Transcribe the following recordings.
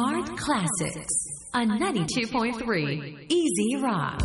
Smart Classics on 92.3 Easy Rock.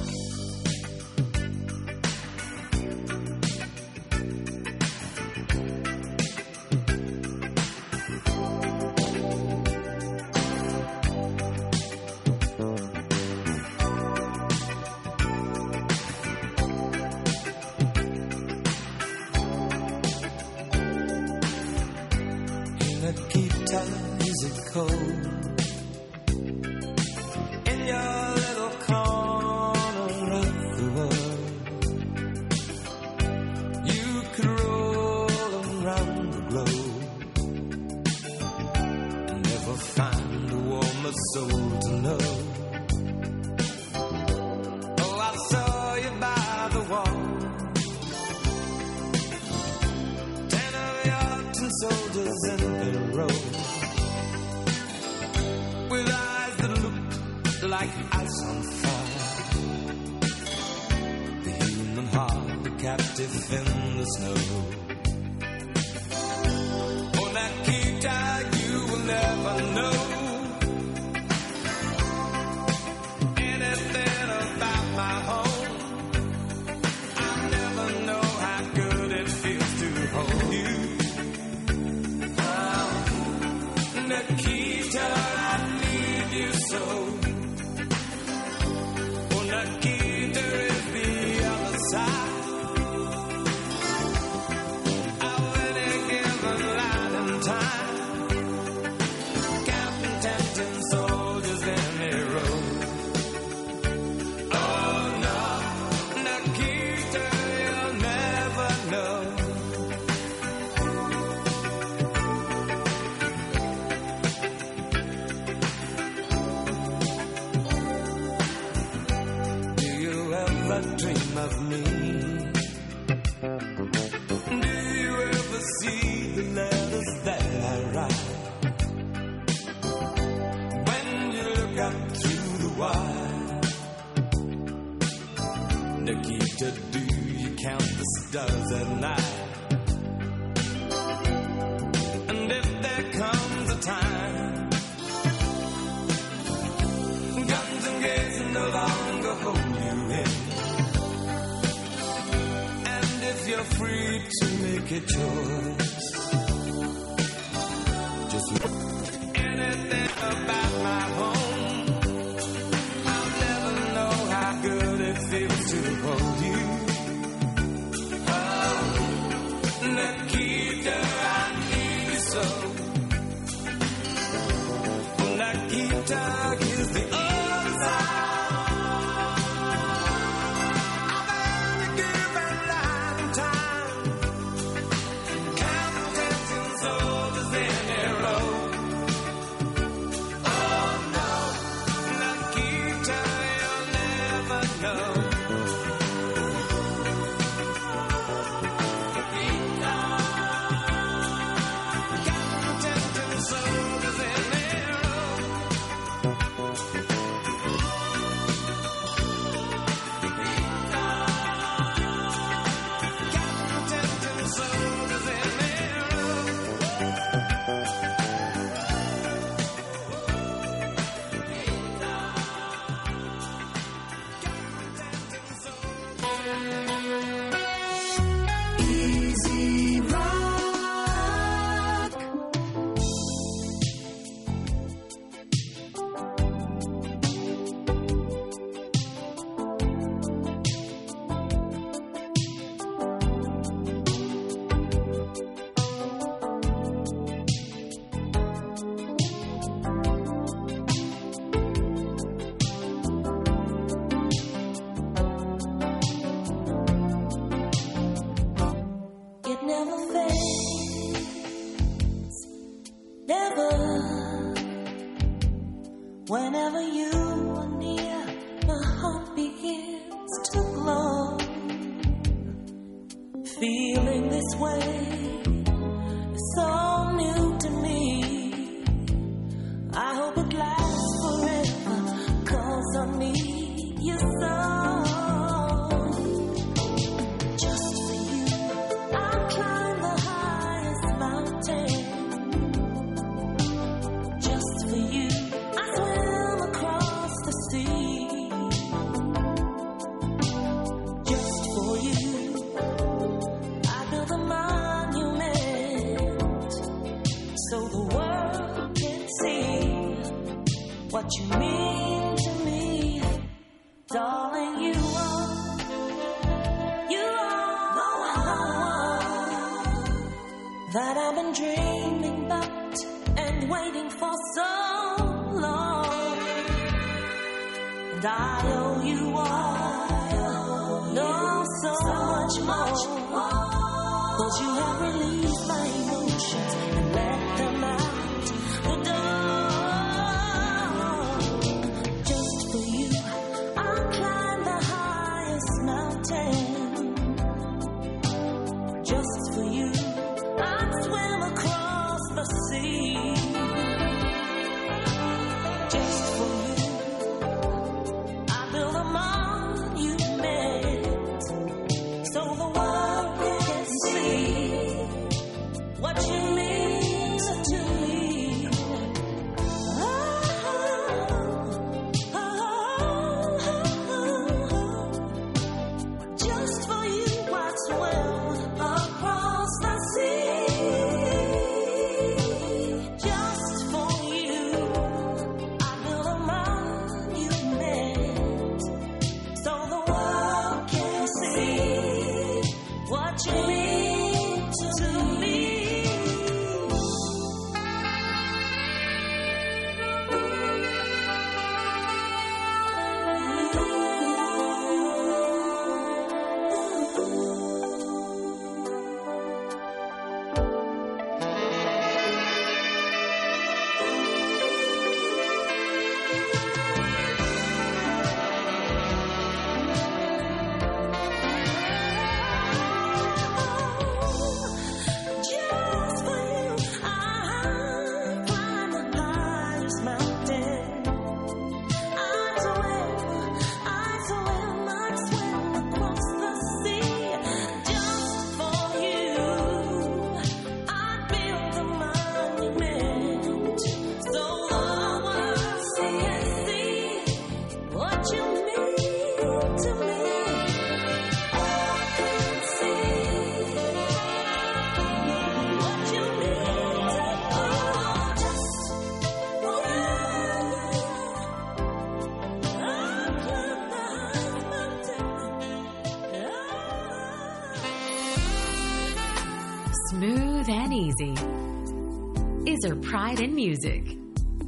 Pride in music.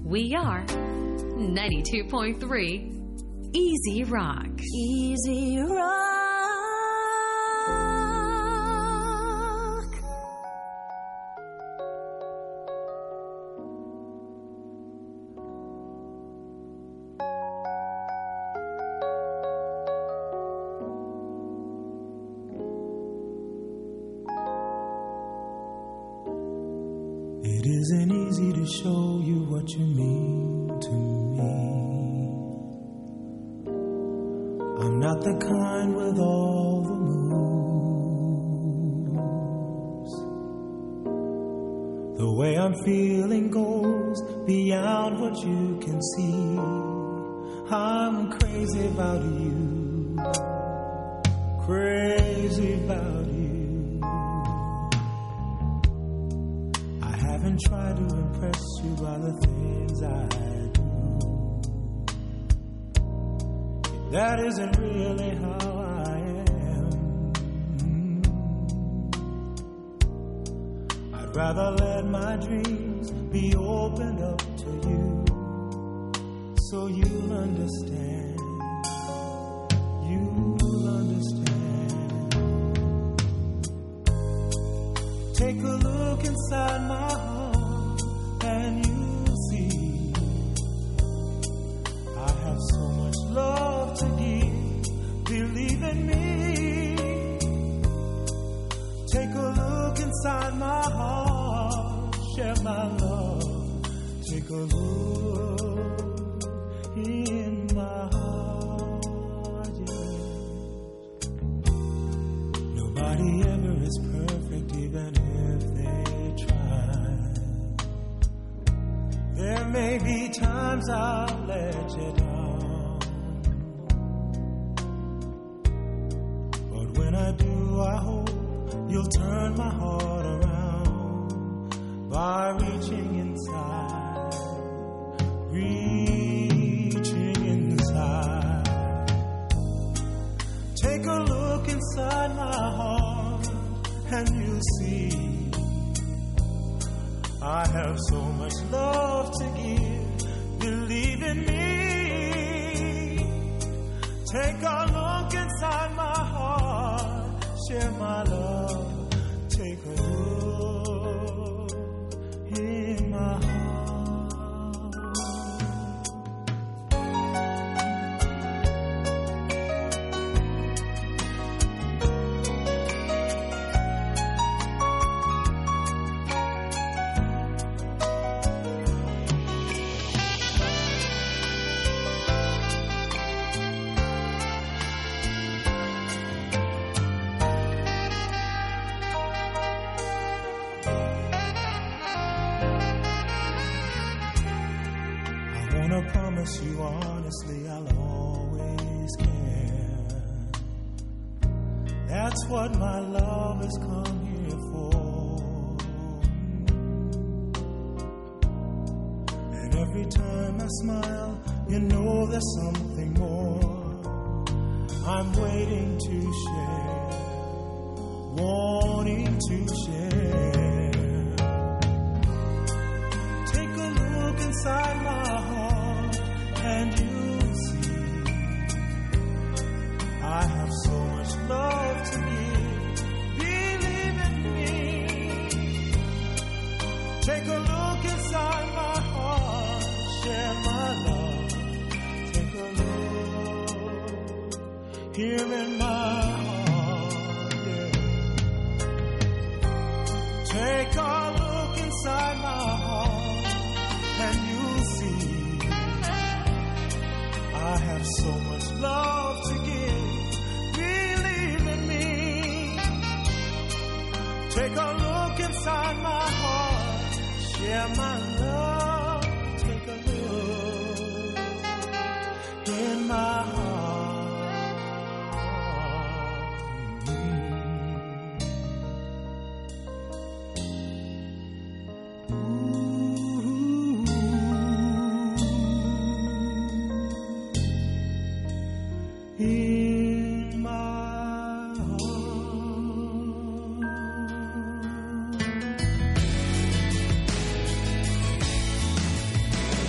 We are 92.3 Easy Rock. Easy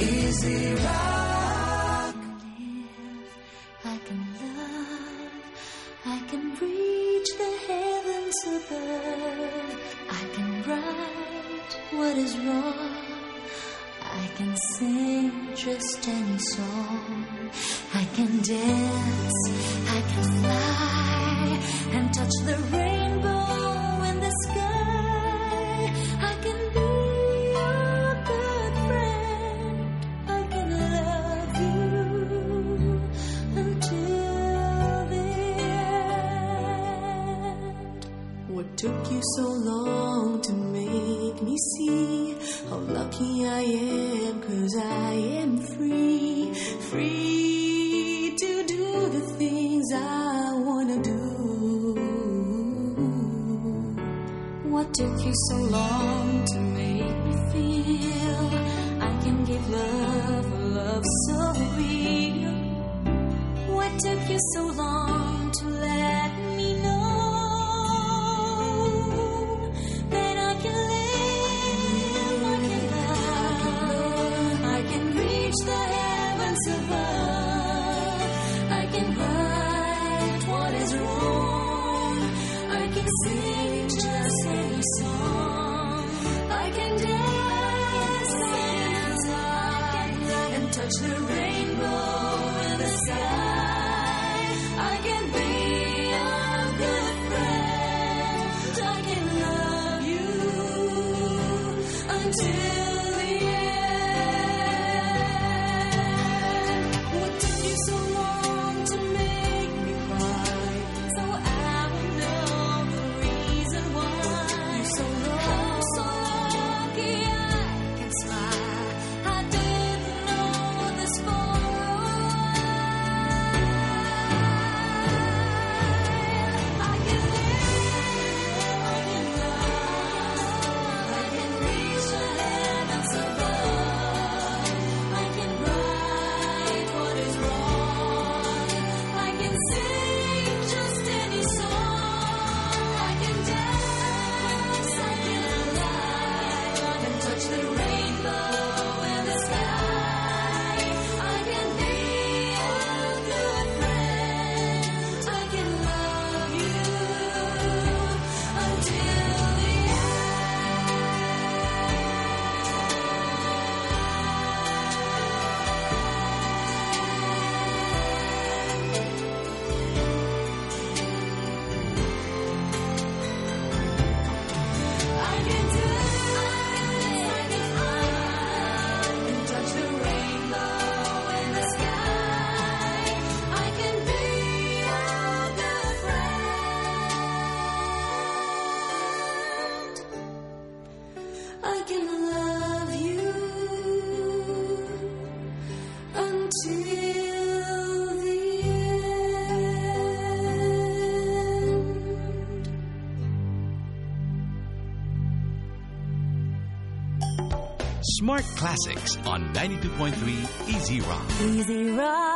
Easy rock. Smart Classics on 92.3 Easy Rock. Easy Rock.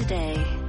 Today.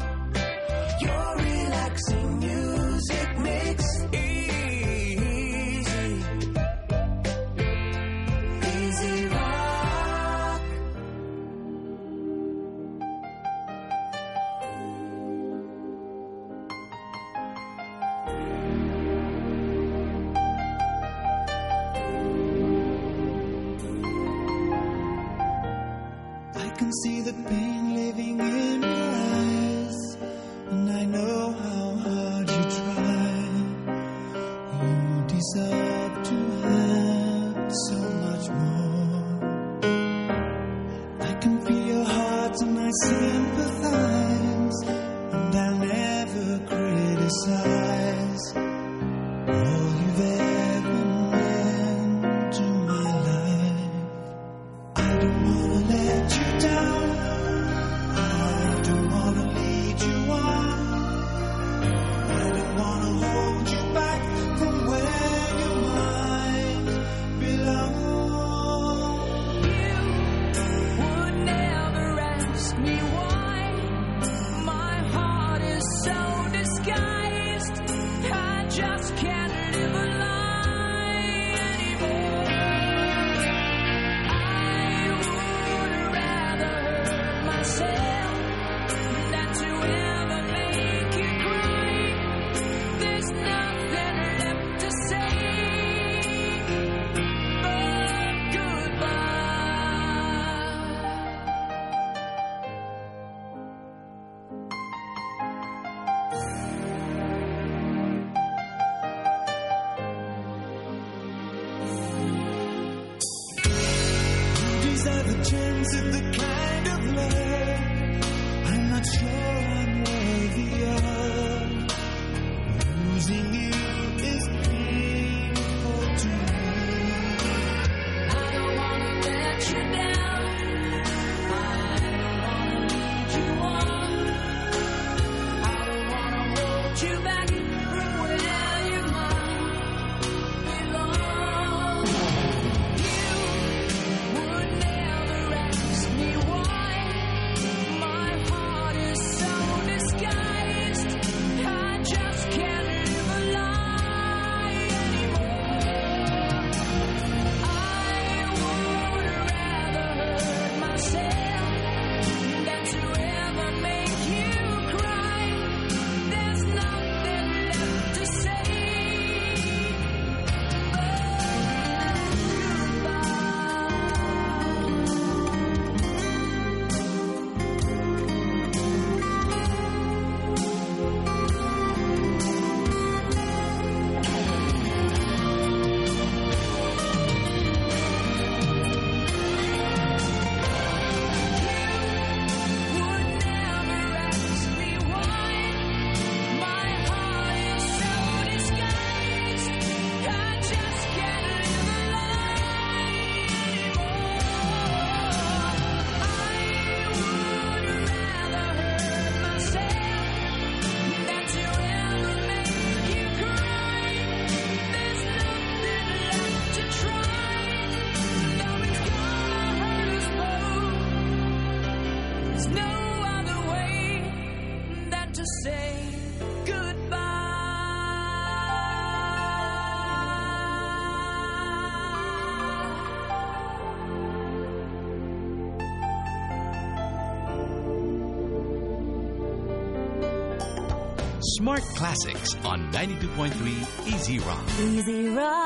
Classics on 92.3 Easy Rock. Easy Rock.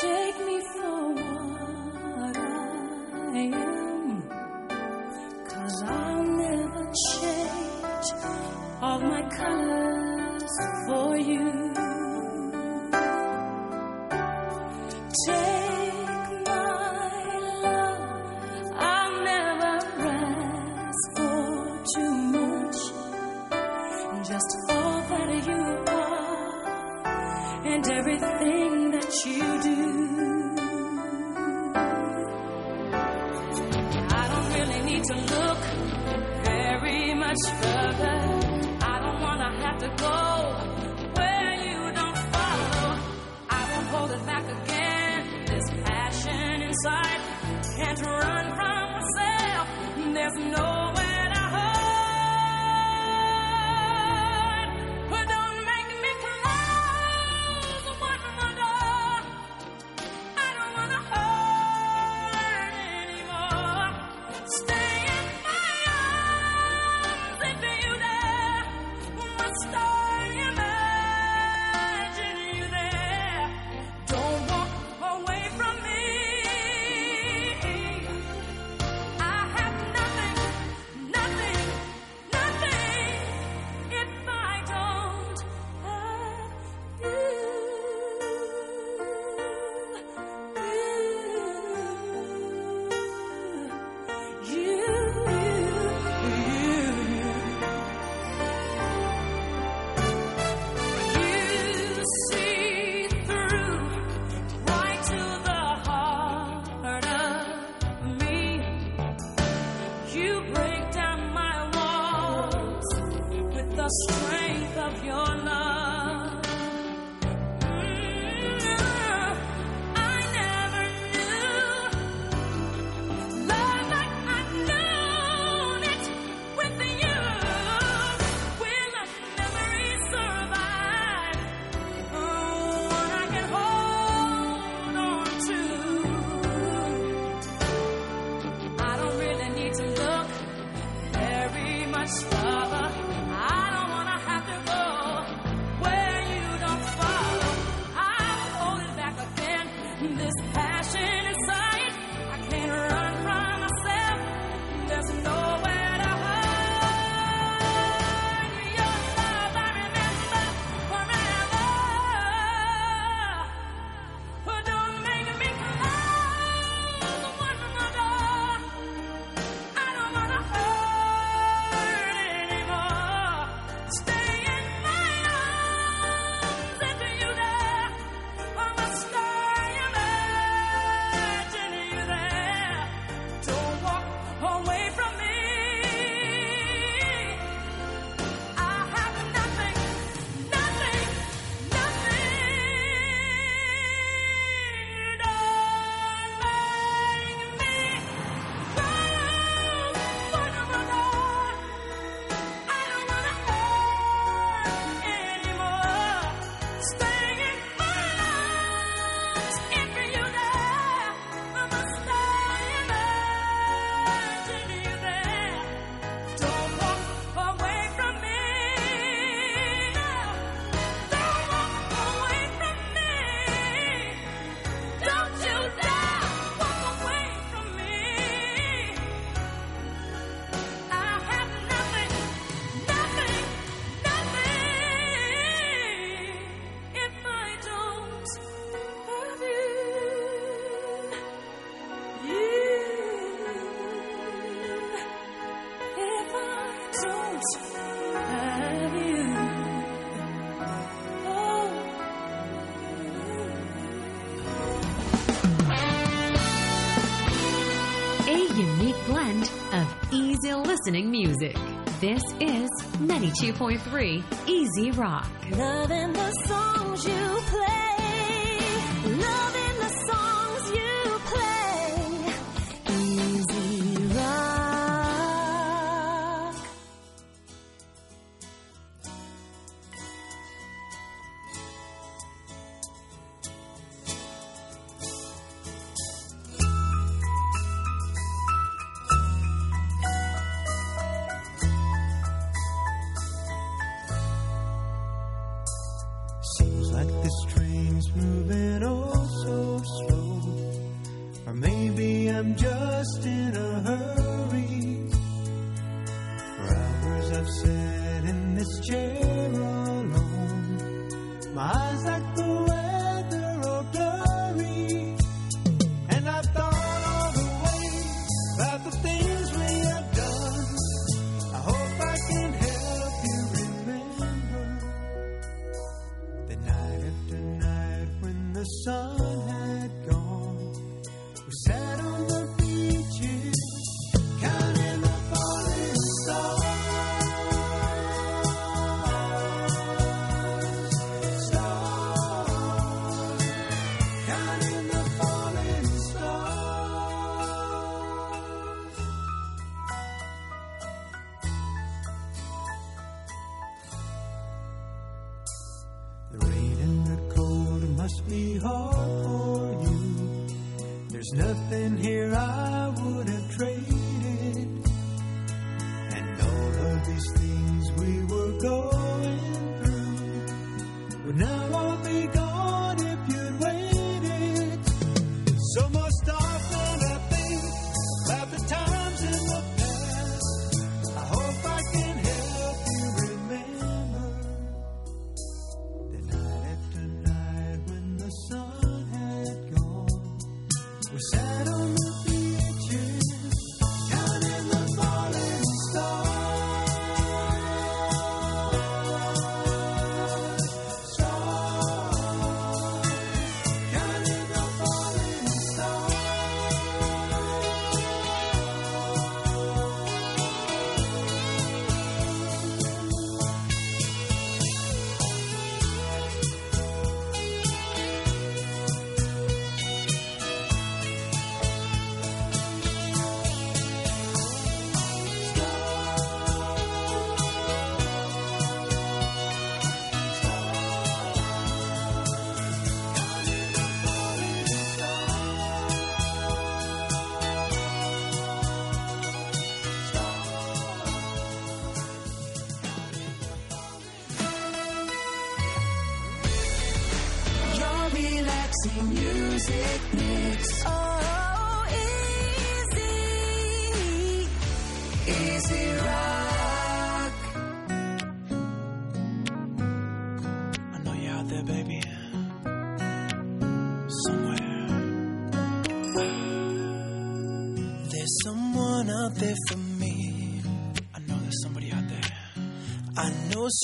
Take me for what I am, cause I'll never change all my colors for you. listening music. This is 92.3 Easy Rock. Loving the songs you play.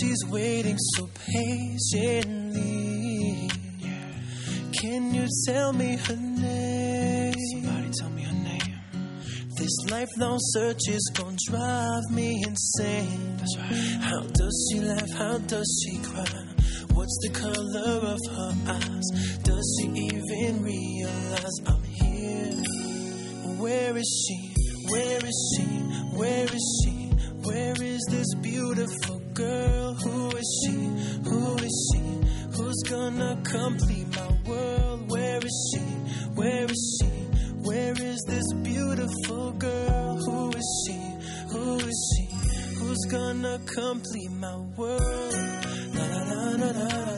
she's waiting so patiently. Can you tell me her name? Somebody tell me her name. This lifelong search is gonna drive me insane. That's right. How does she laugh? How does she cry? What's the color of her eyes? Does she even realize I'm here? Where is she? Where is she? Where is she? Where is this beautiful girl. Who is she? Who is she? Who's gonna complete my world? Where is she? Where is she? Where is this beautiful girl? Who is she? Who is she? Who's gonna complete my world? La la la la la.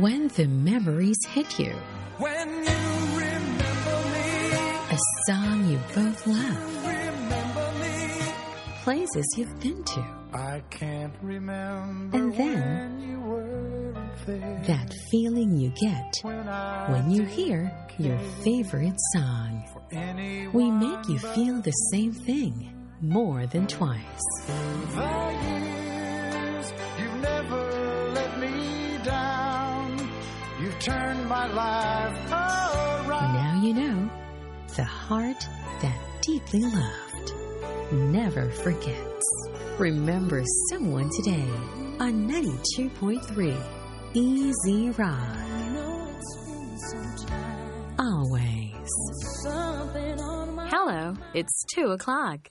when the memories hit you. When you remember me. A song you both love. Places you've been to. I can't remember. And then that feeling you get when, when you hear your favorite song. We make you feel the same thing more than twice. my life. Now you know the heart that deeply loved never forgets. Remember someone today on 92.3 Easy Rock. Always. Hello, it's 2 o'clock.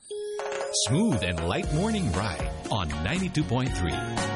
Smooth and light morning ride on 92.3.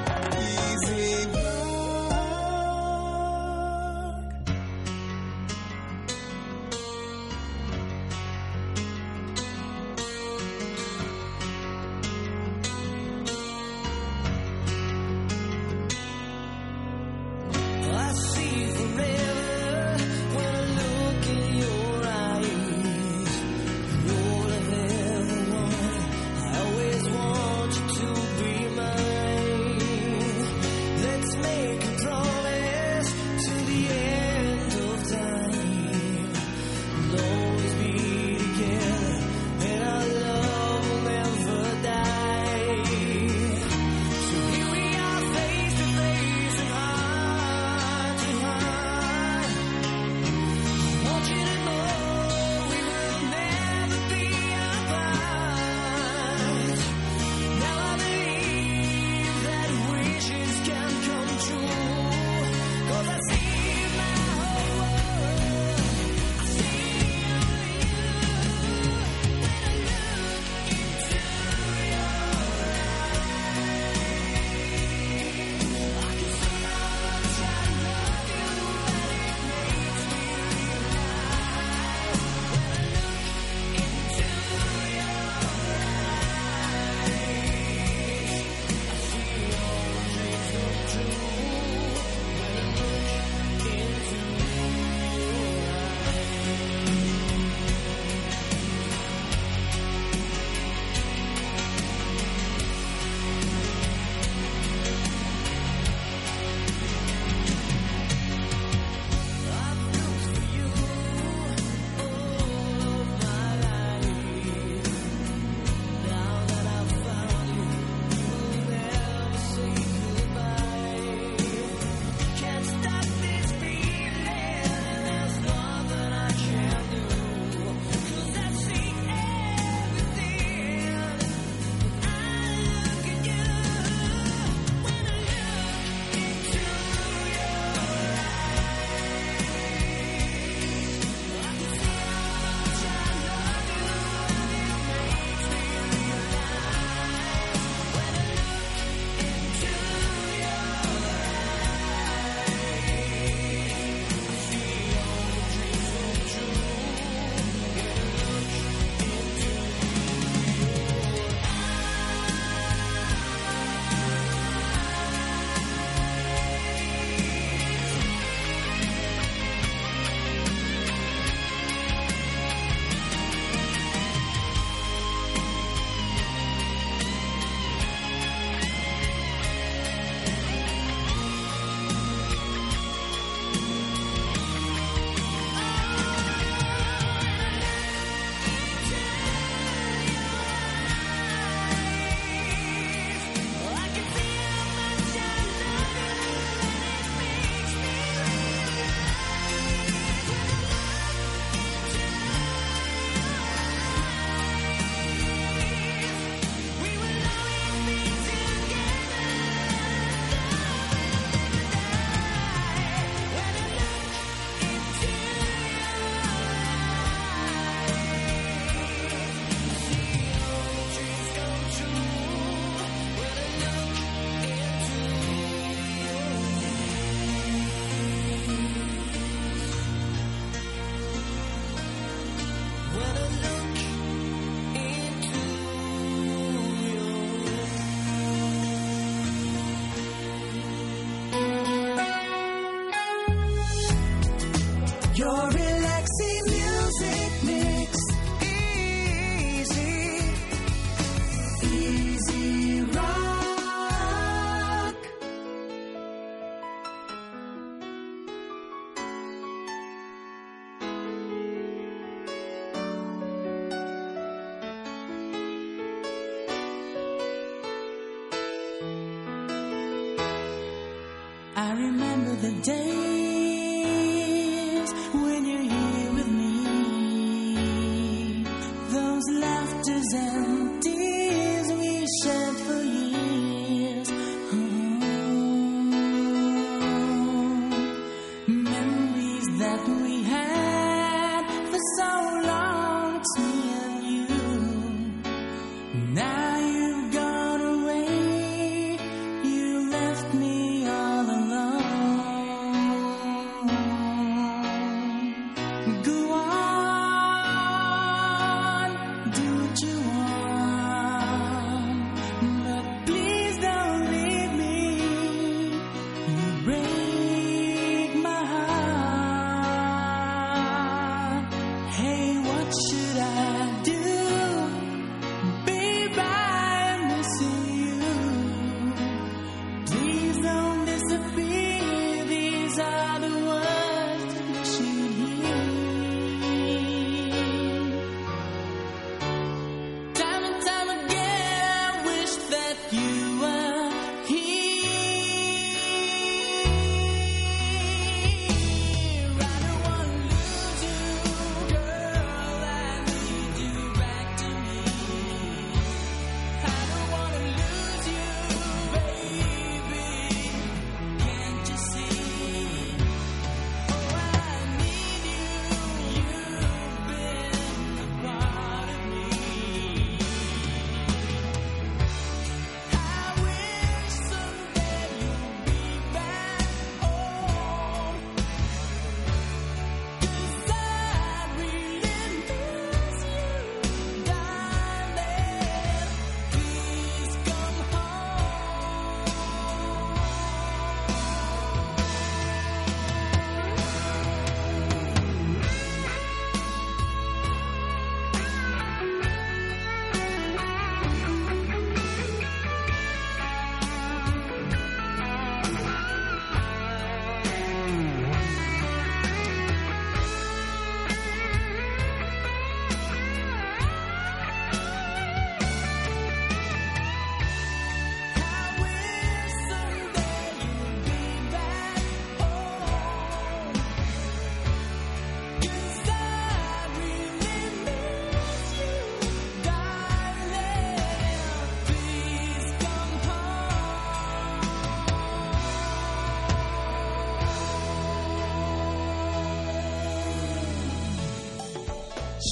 the day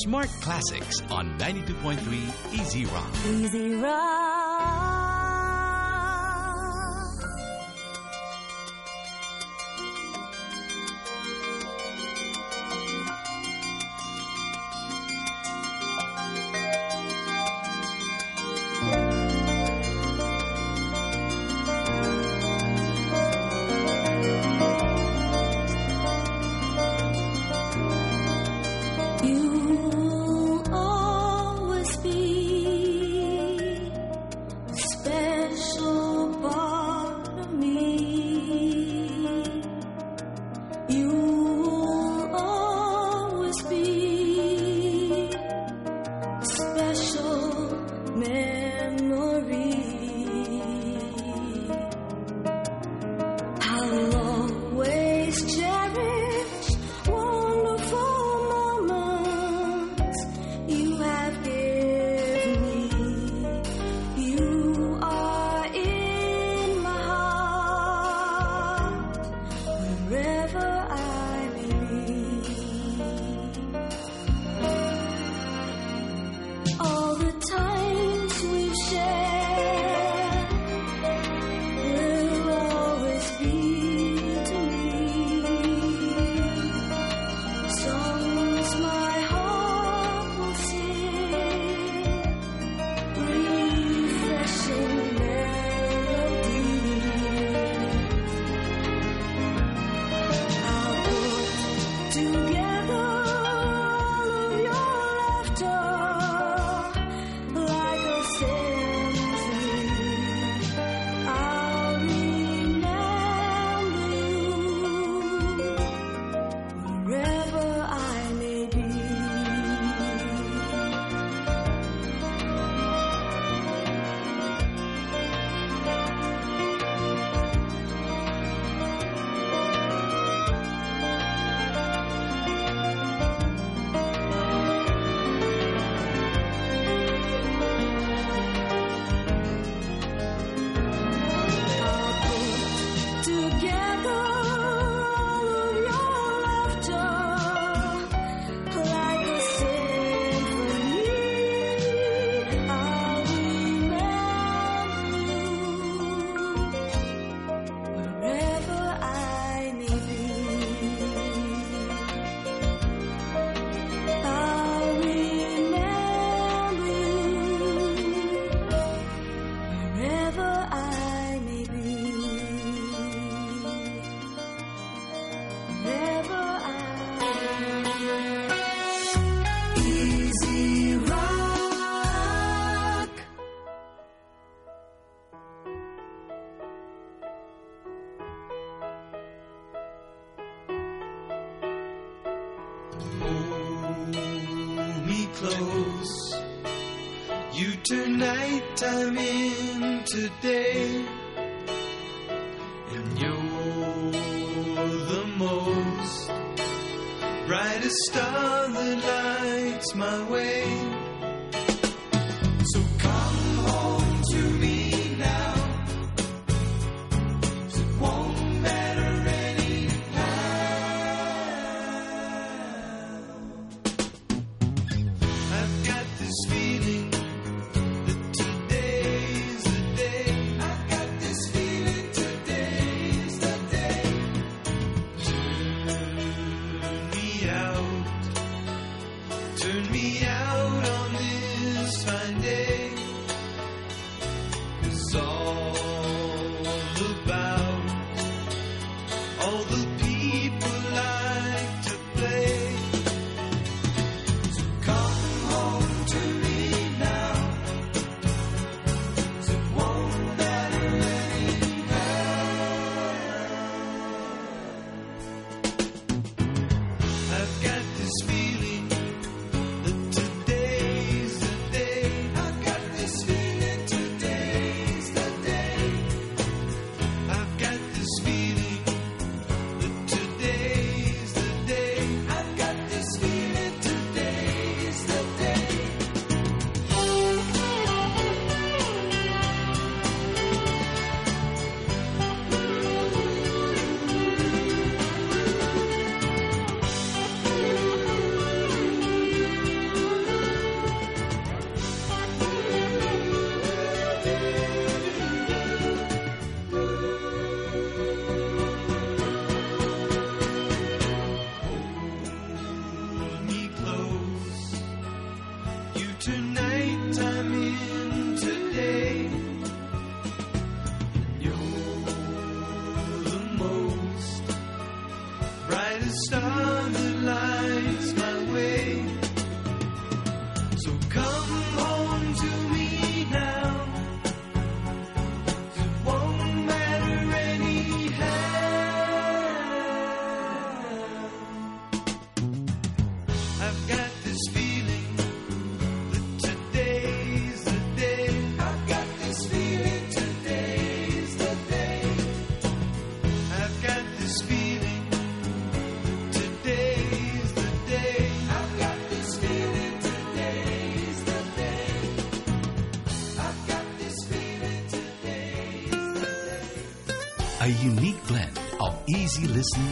Smart Classics on 92.3 Easy Rock. Easy Rock.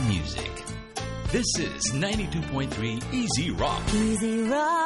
Music. This is 92.3 Easy Rock. Easy Rock.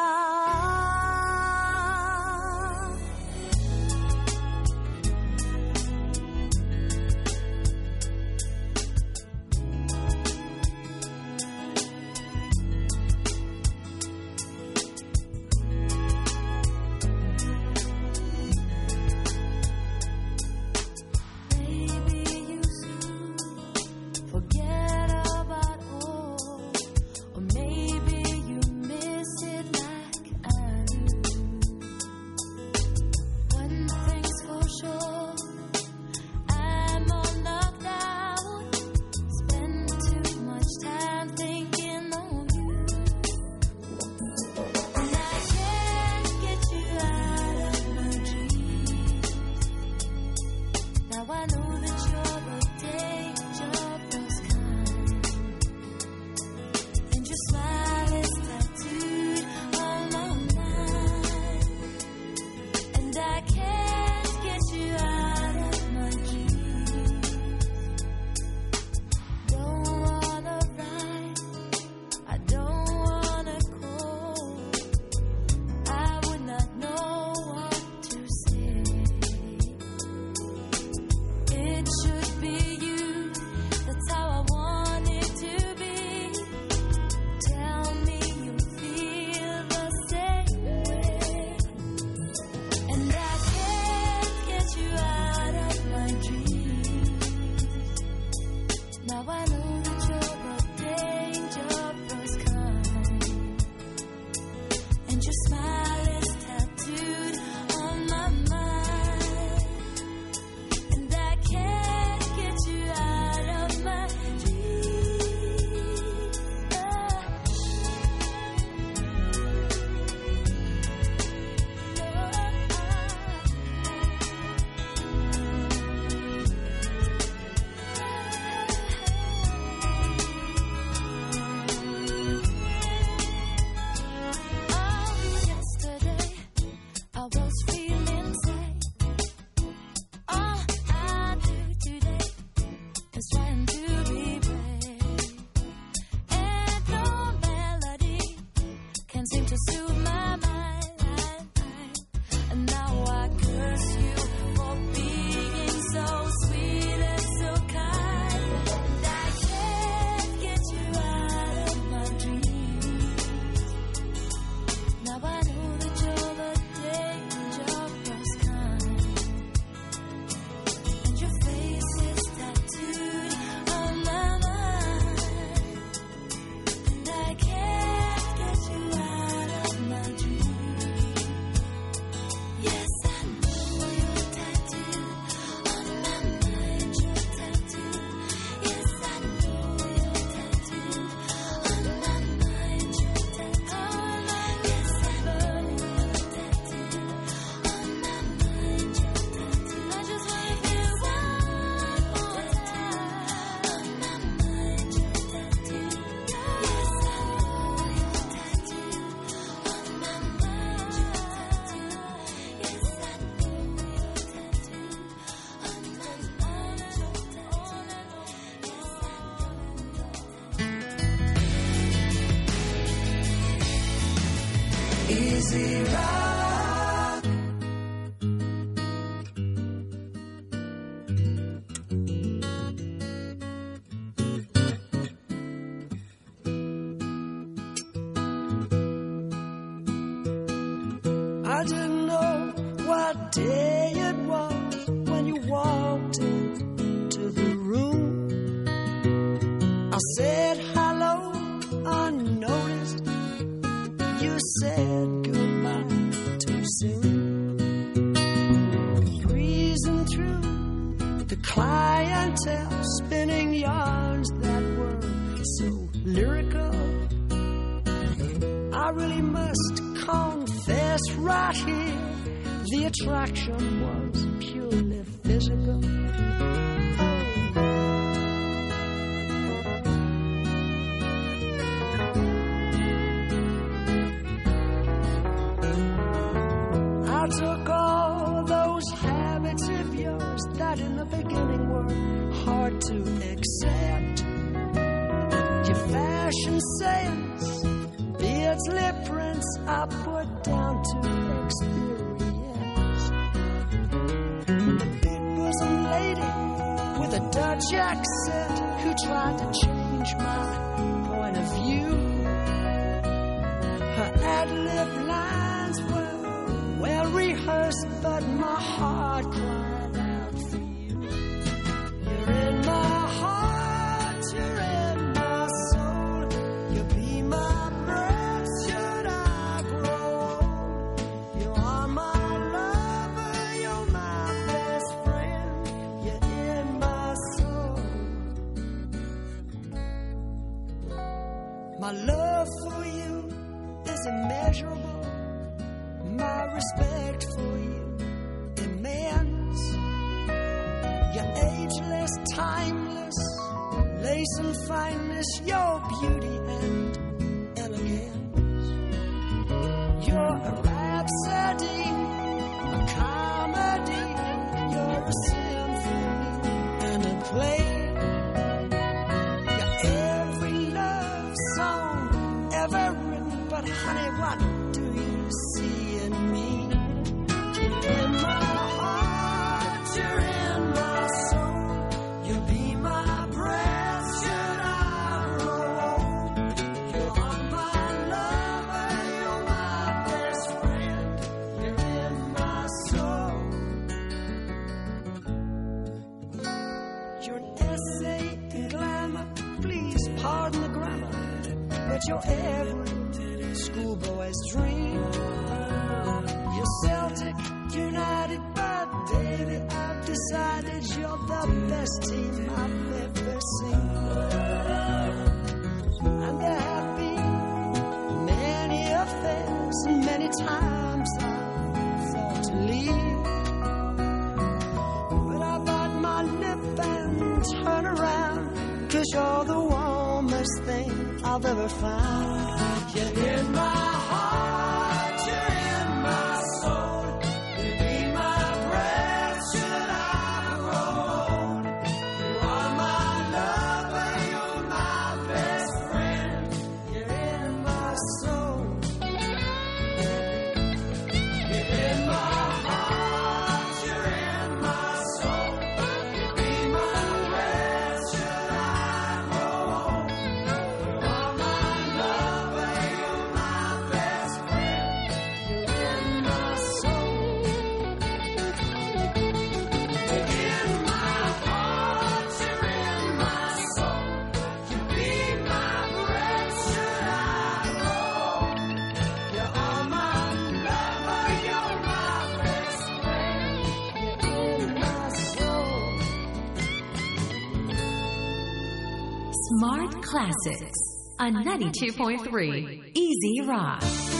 Classics on 92.3 Easy Rock.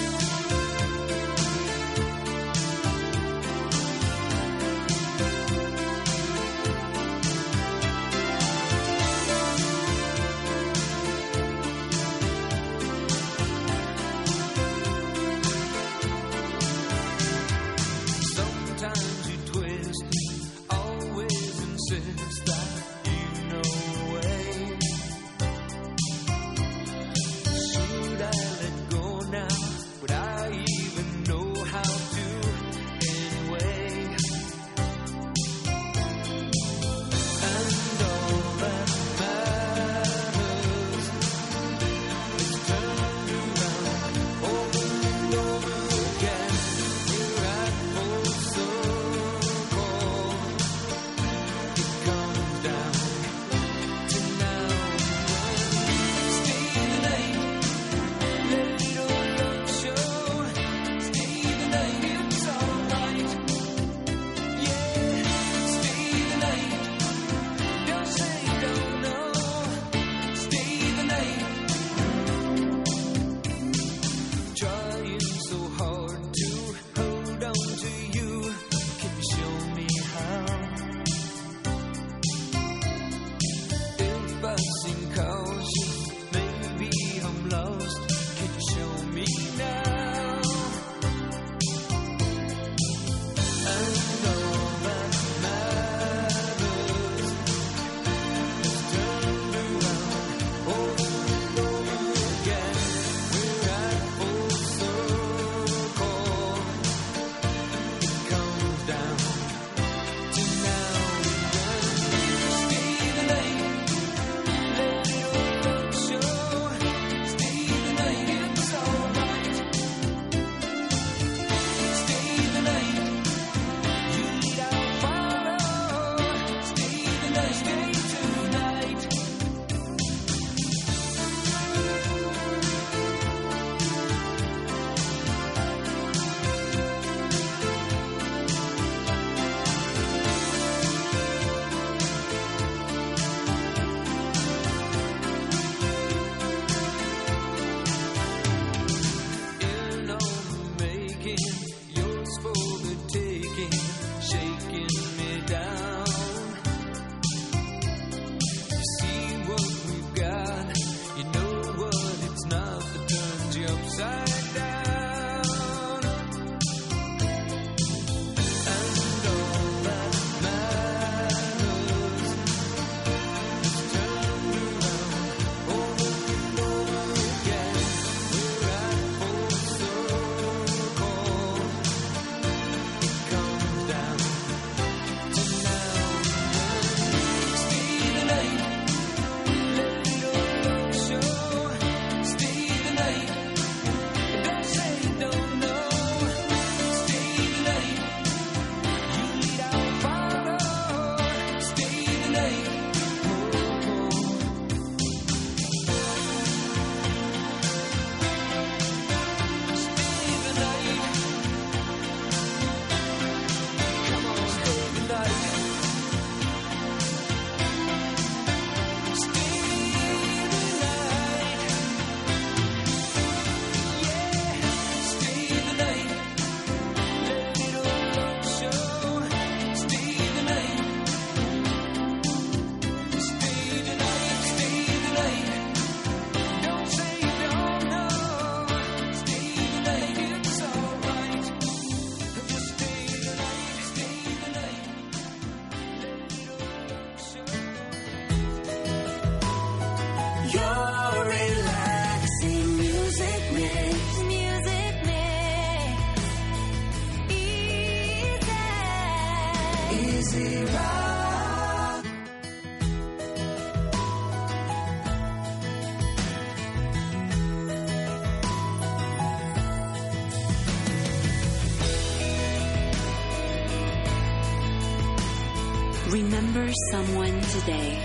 Someone today.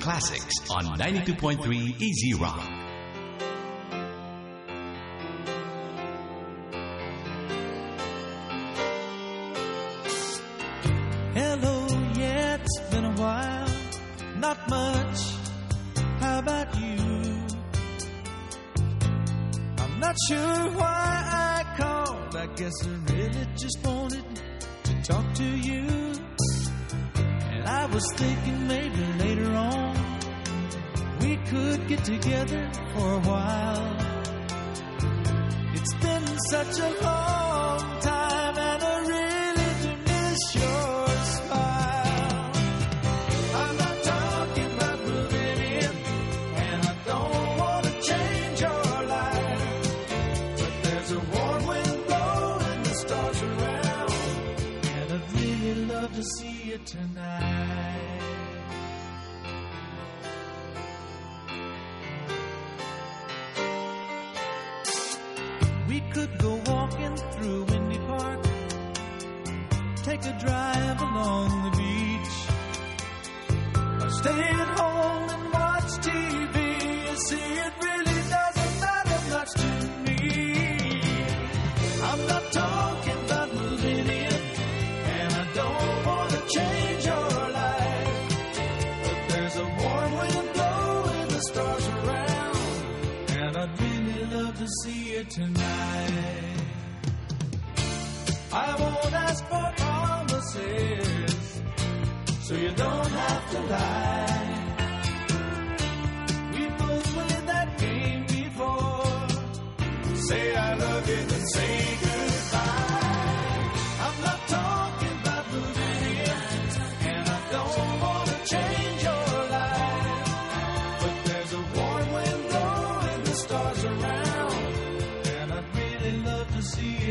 Classics on 92.3 Easy Rock.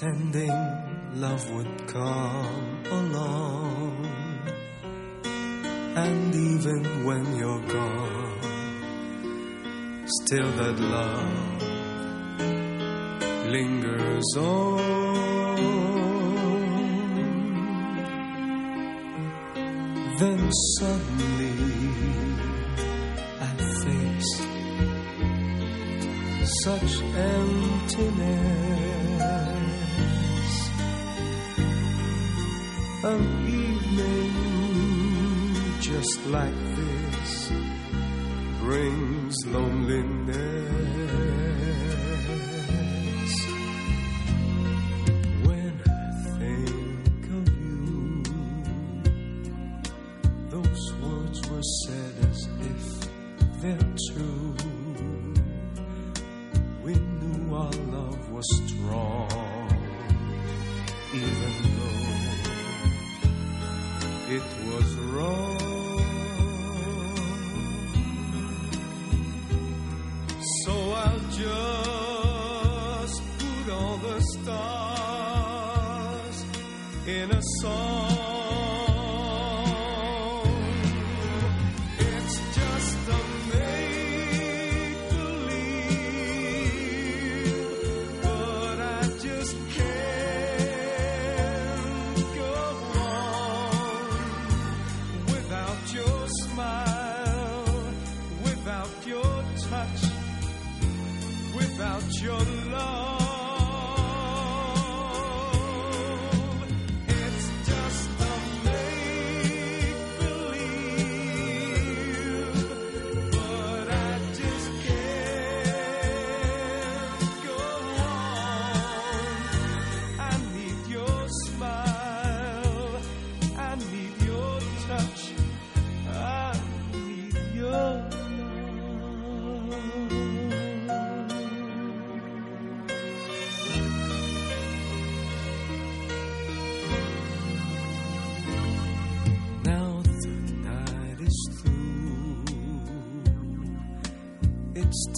pretending love would come along. And even when you're gone, still that love lingers on. Then suddenly I face such emptiness. an evening just like this brings loneliness.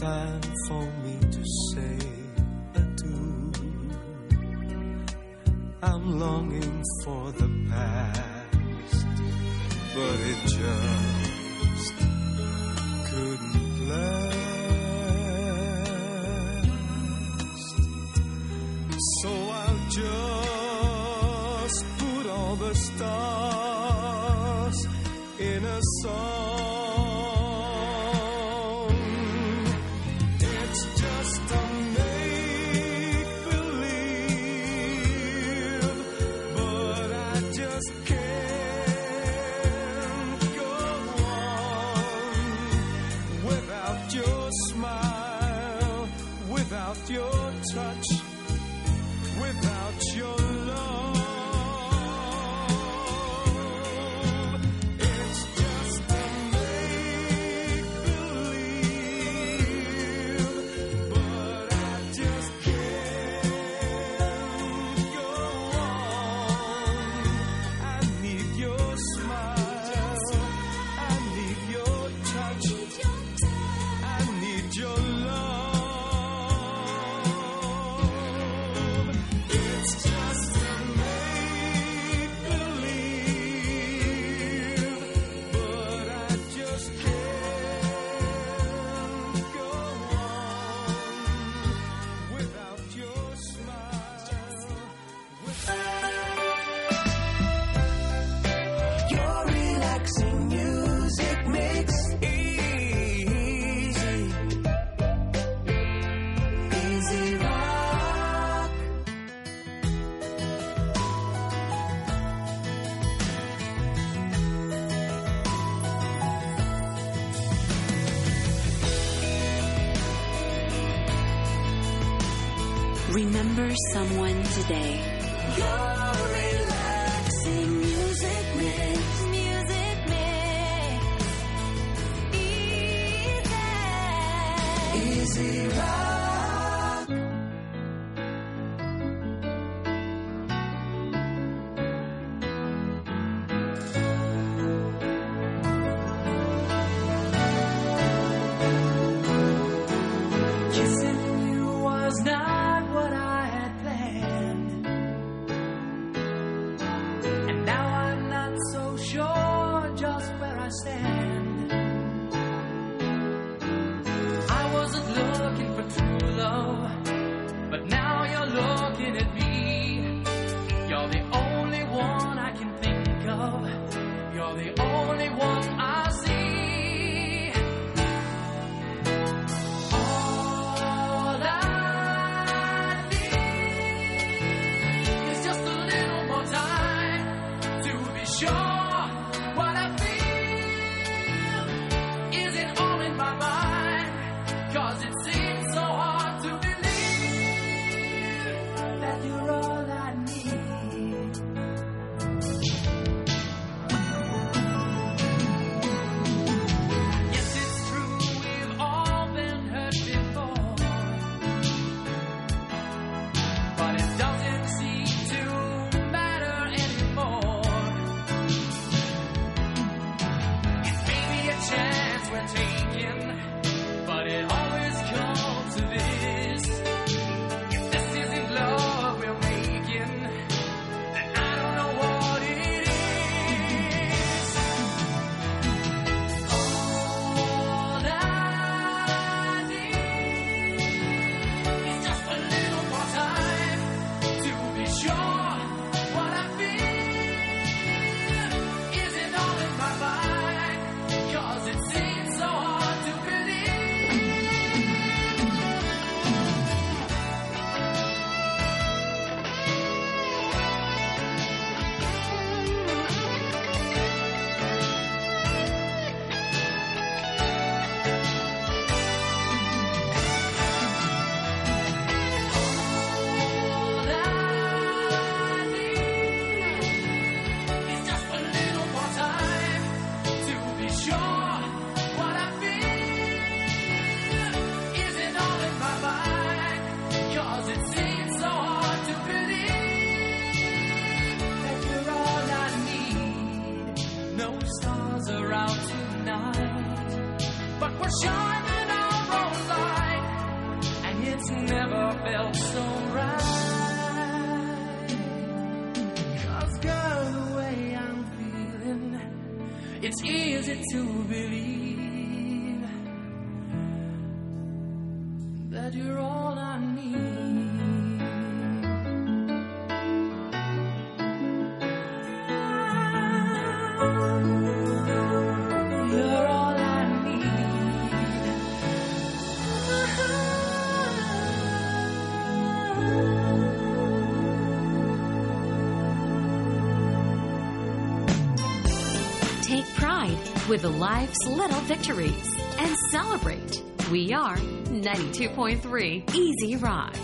time. Today. with life's little victories and celebrate. We are 92.3 Easy Rock.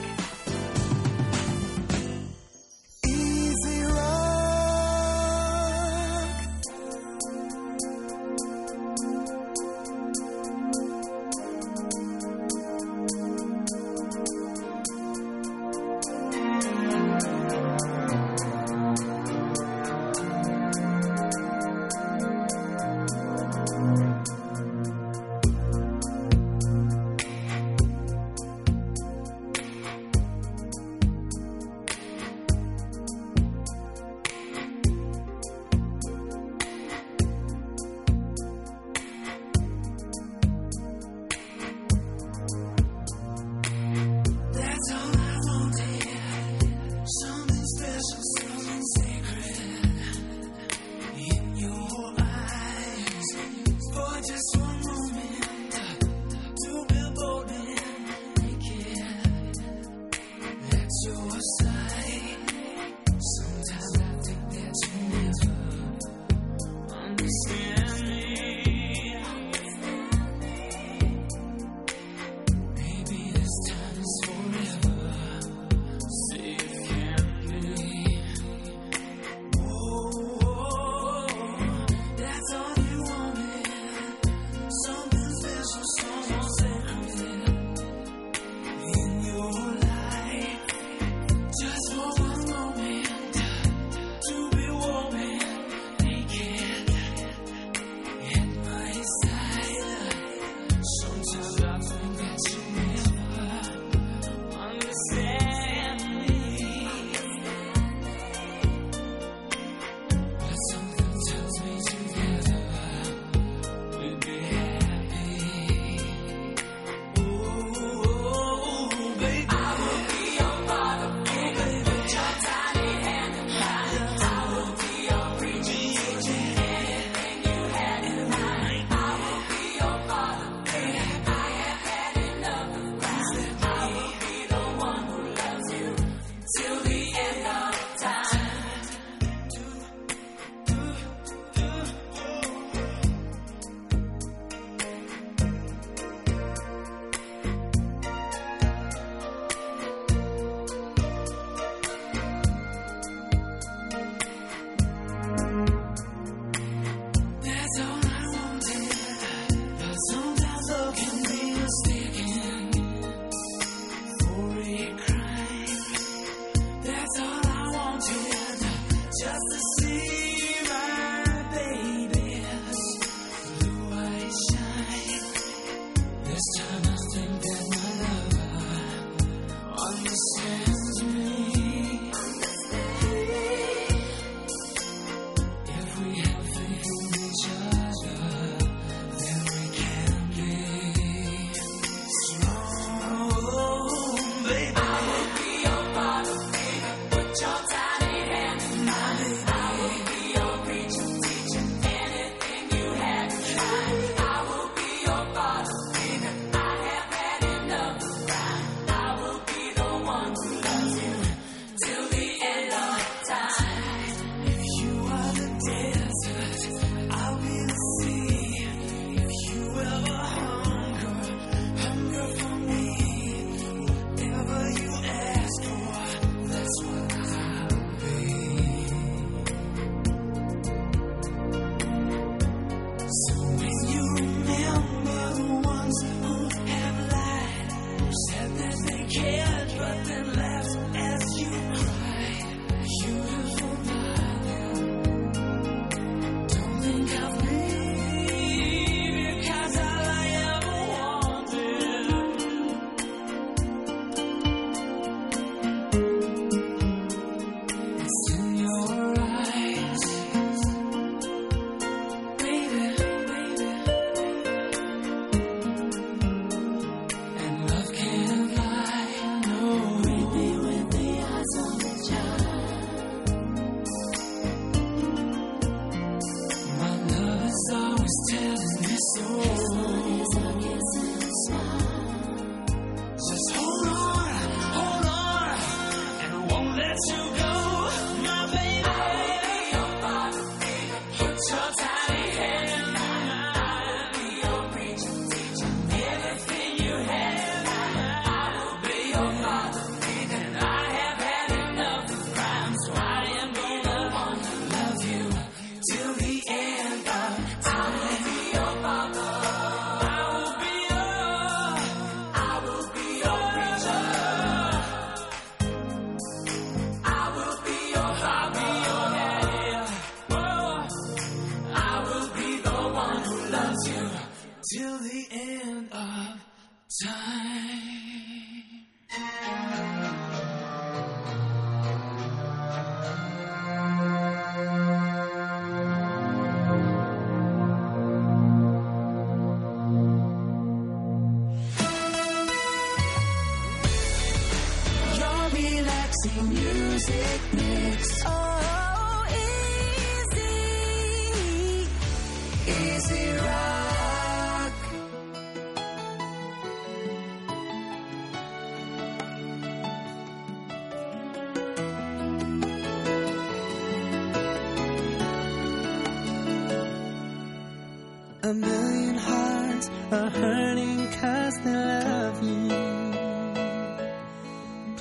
are hurting cause they love you.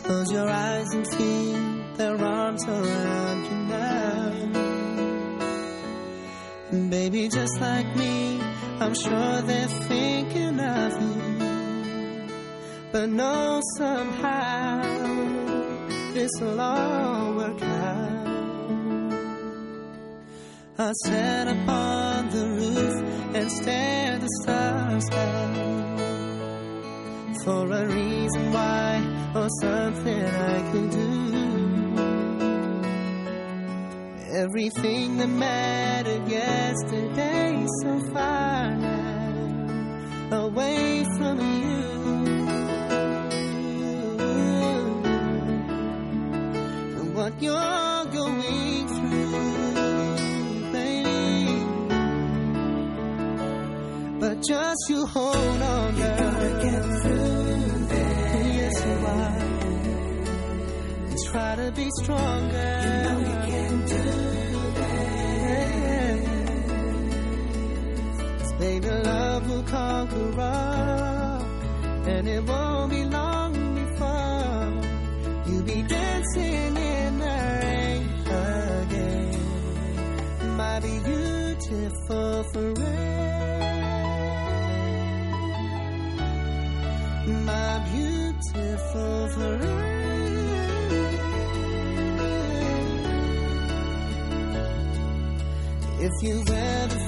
Close your eyes and feel their arms around you now. And baby, just like me, I'm sure they're thinking of you. But no, somehow, this will all work out. I said. why or something I can do. Everything that mattered yesterday so far now, away from you. And what you're going through, baby, but just you hold. to be stronger. You know you can do that. This love will conquer all, and it won't be long before you'll be dancing in the rain again. My beautiful forever. My beautiful forever. If you've ever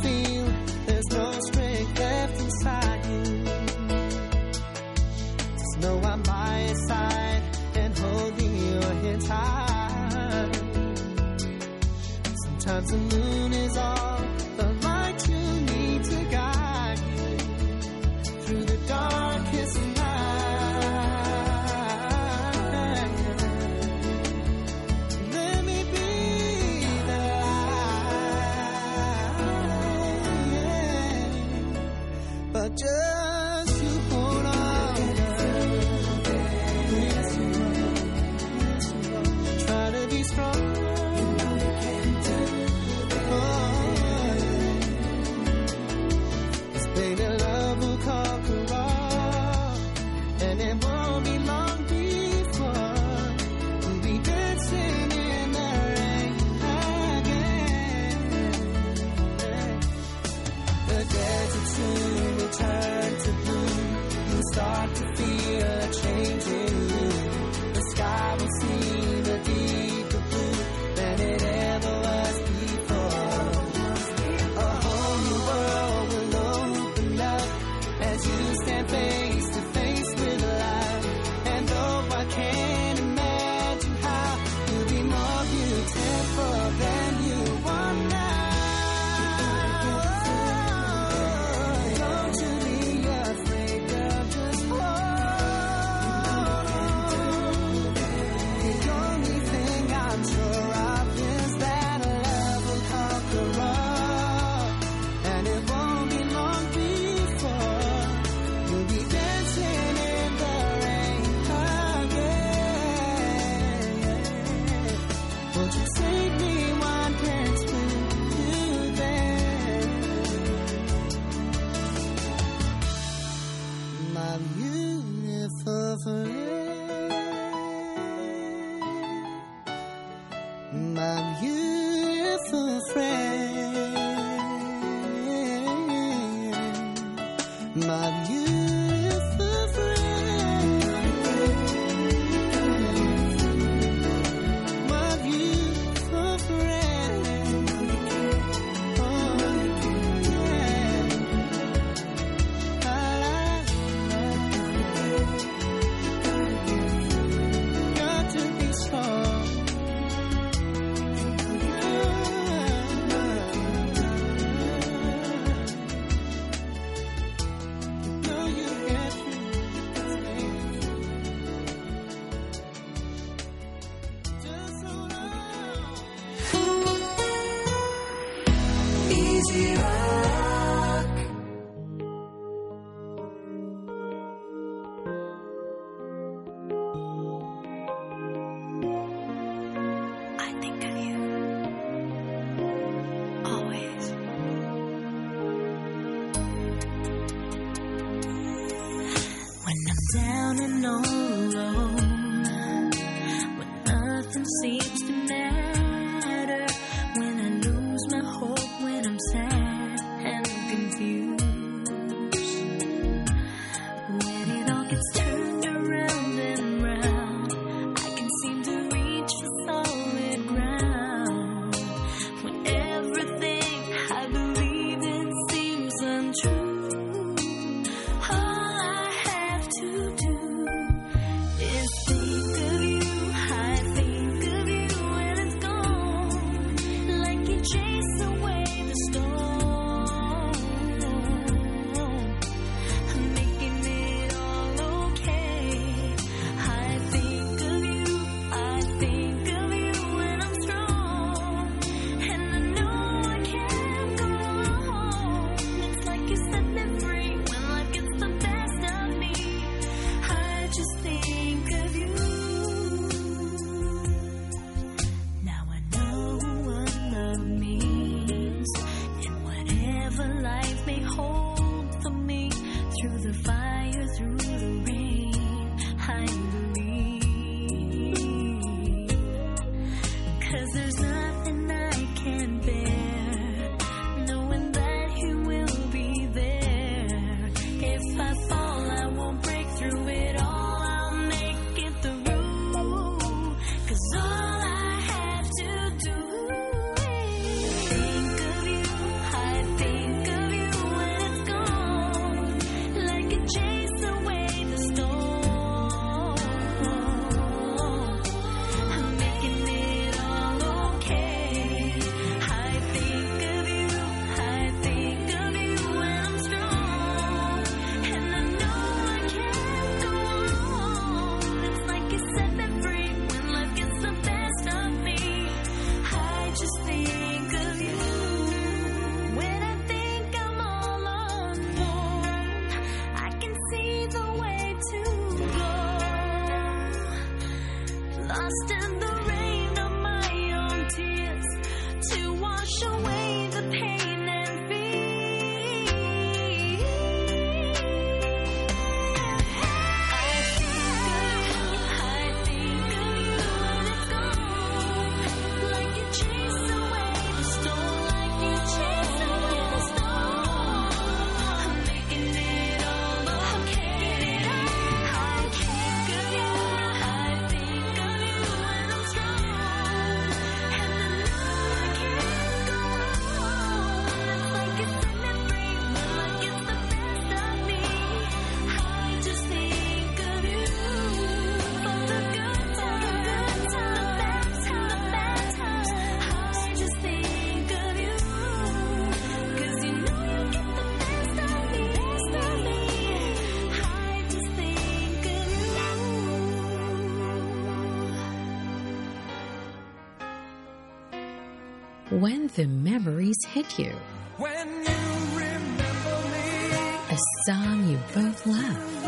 the memories hit you. When you remember me, a song you both love,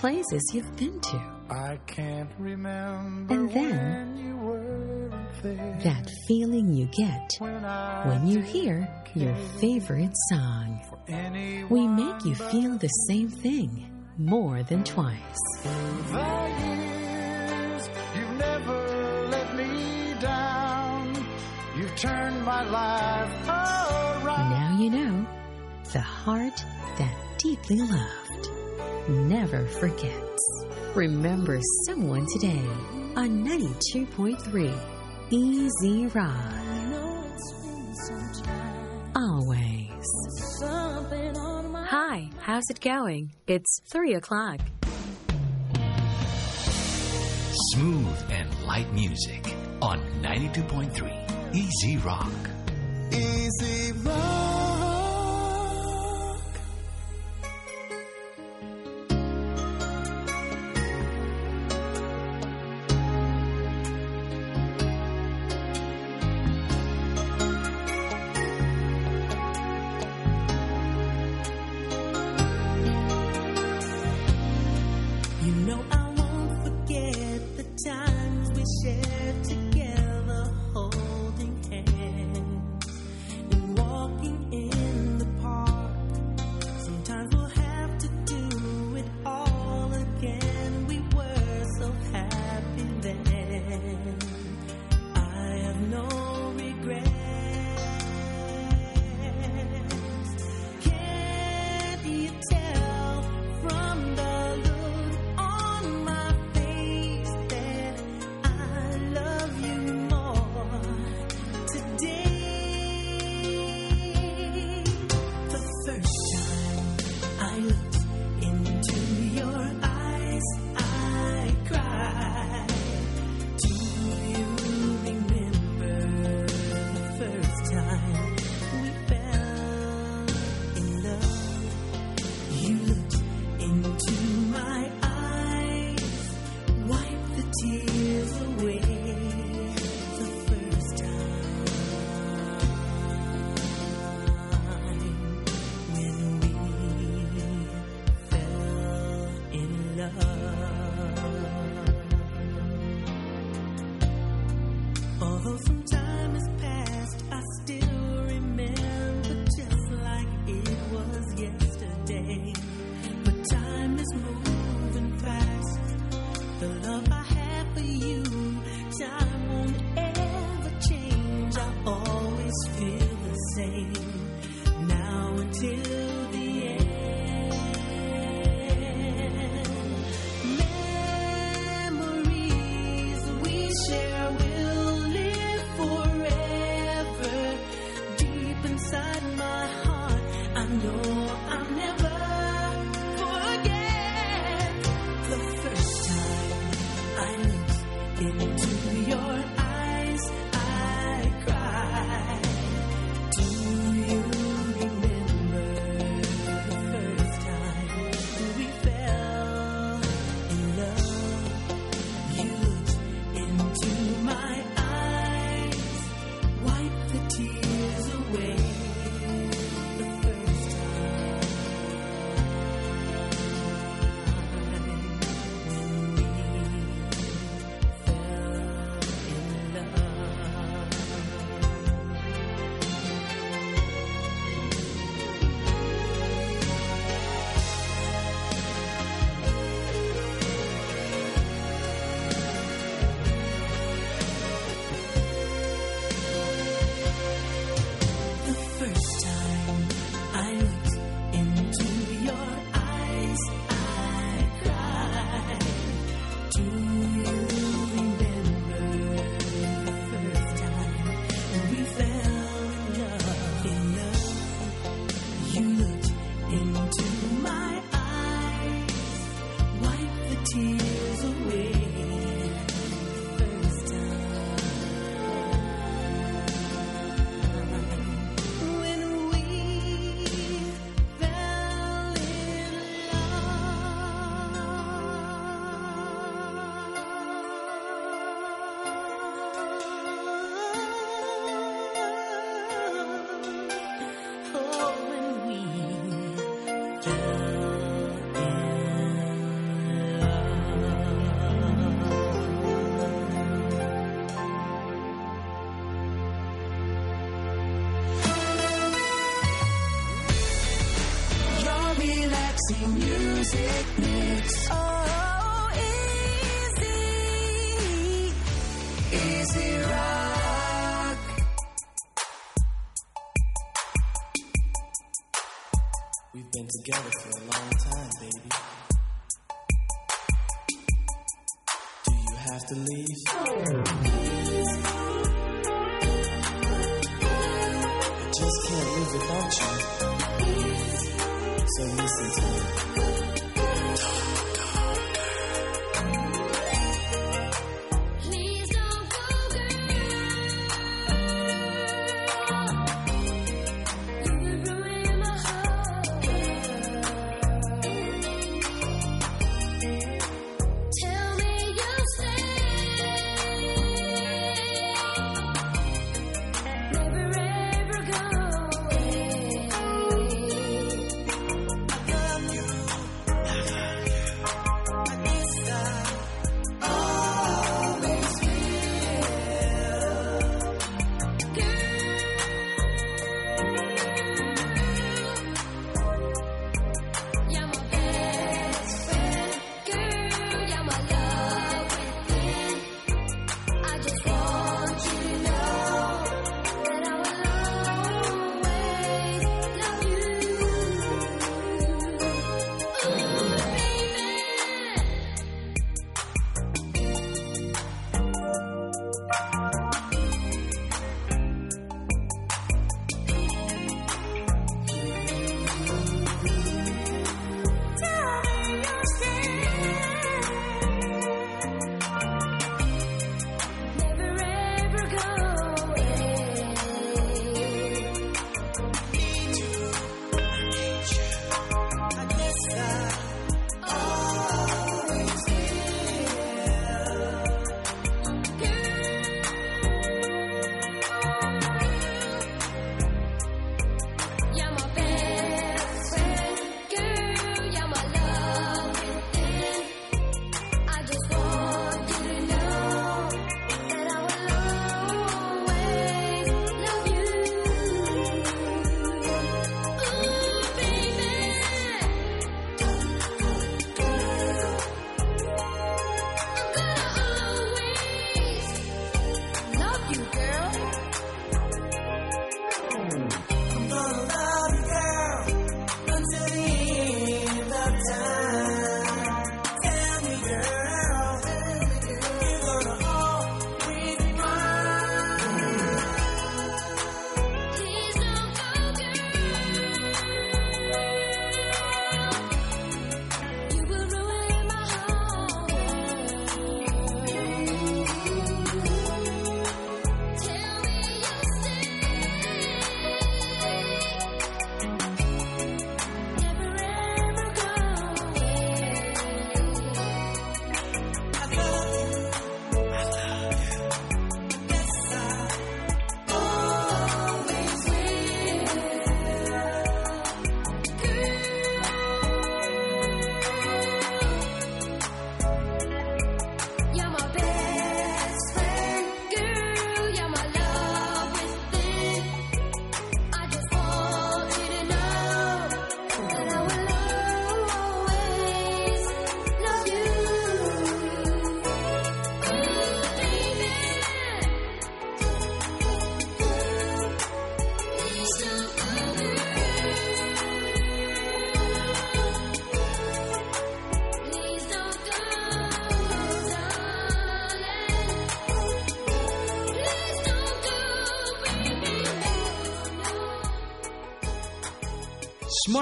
places you've been to. I can't remember. And then that feeling you get when, when you hear your favorite song. We make you feel the same thing more than twice turn my life around. Now you know the heart that deeply loved never forgets. Remember someone today on 92.3 Easy Rock. Always. Hi, how's it going? It's 3 o'clock. Smooth and light music on 92.3. Easy Rock. Easy Rock.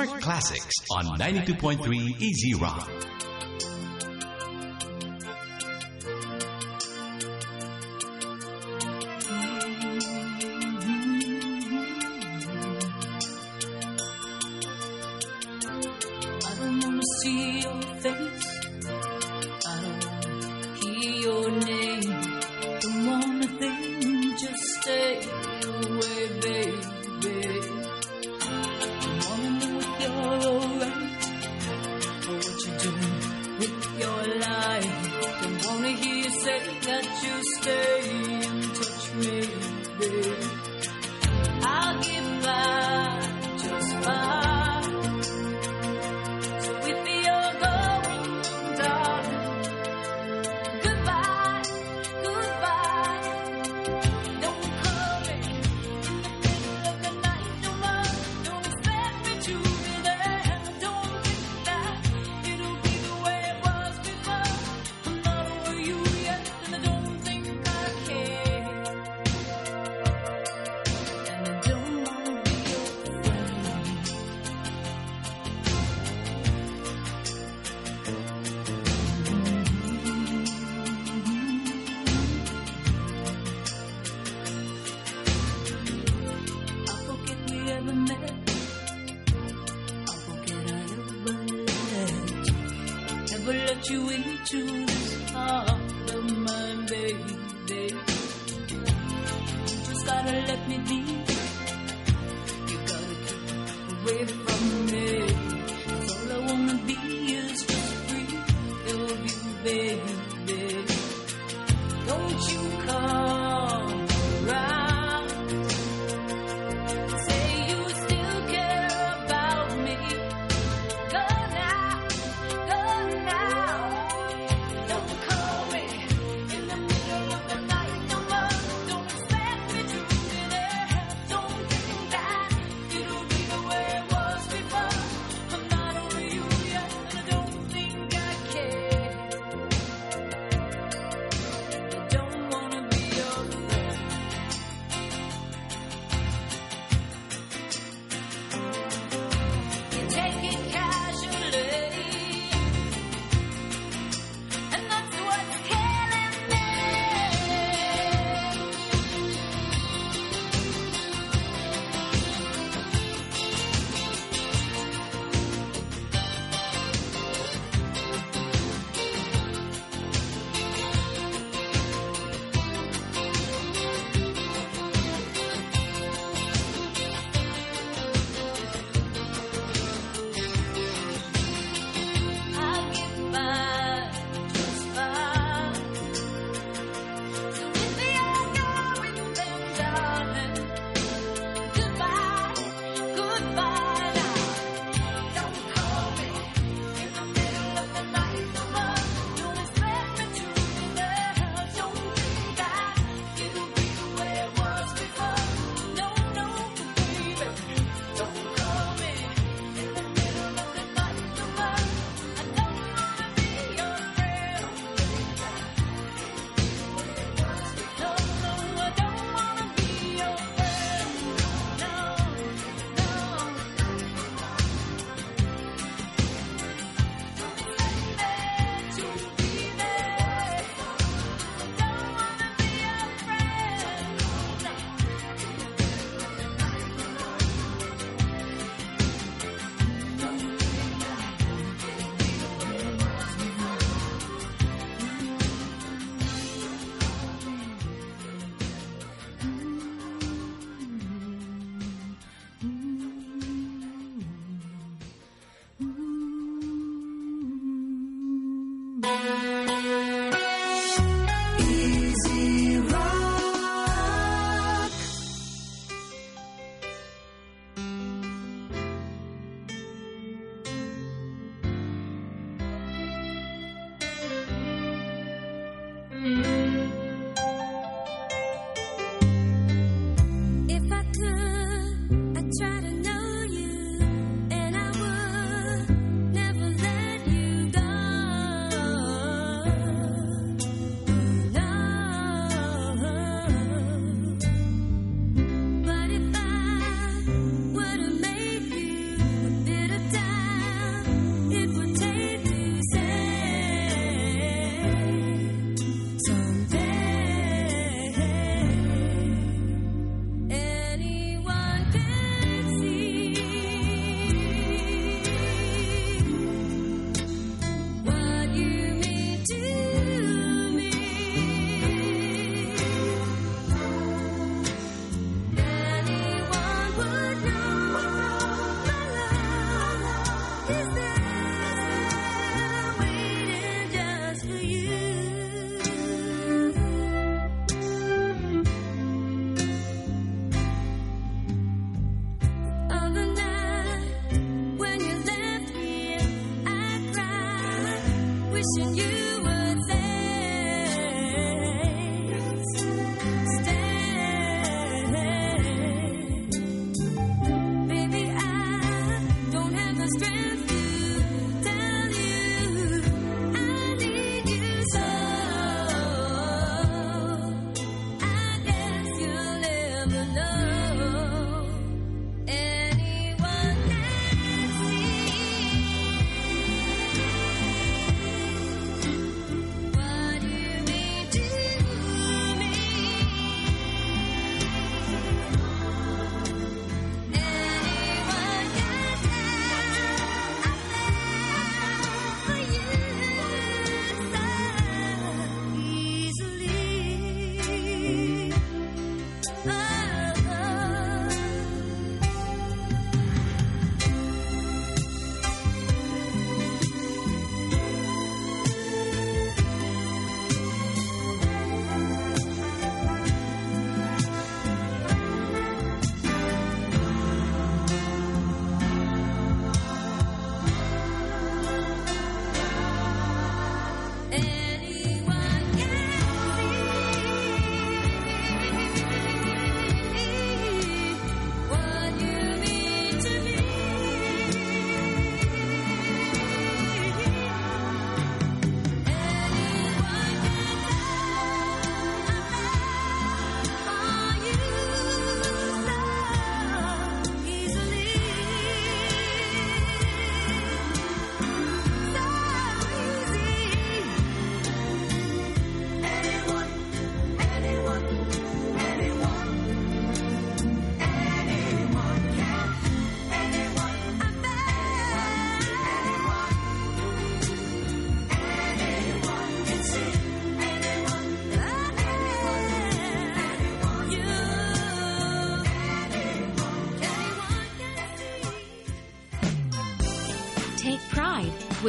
Smart Classics on 92.3 Easy Rock.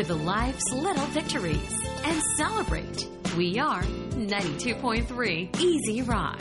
the life's little victories and celebrate. We are 92.3 Easy Rock.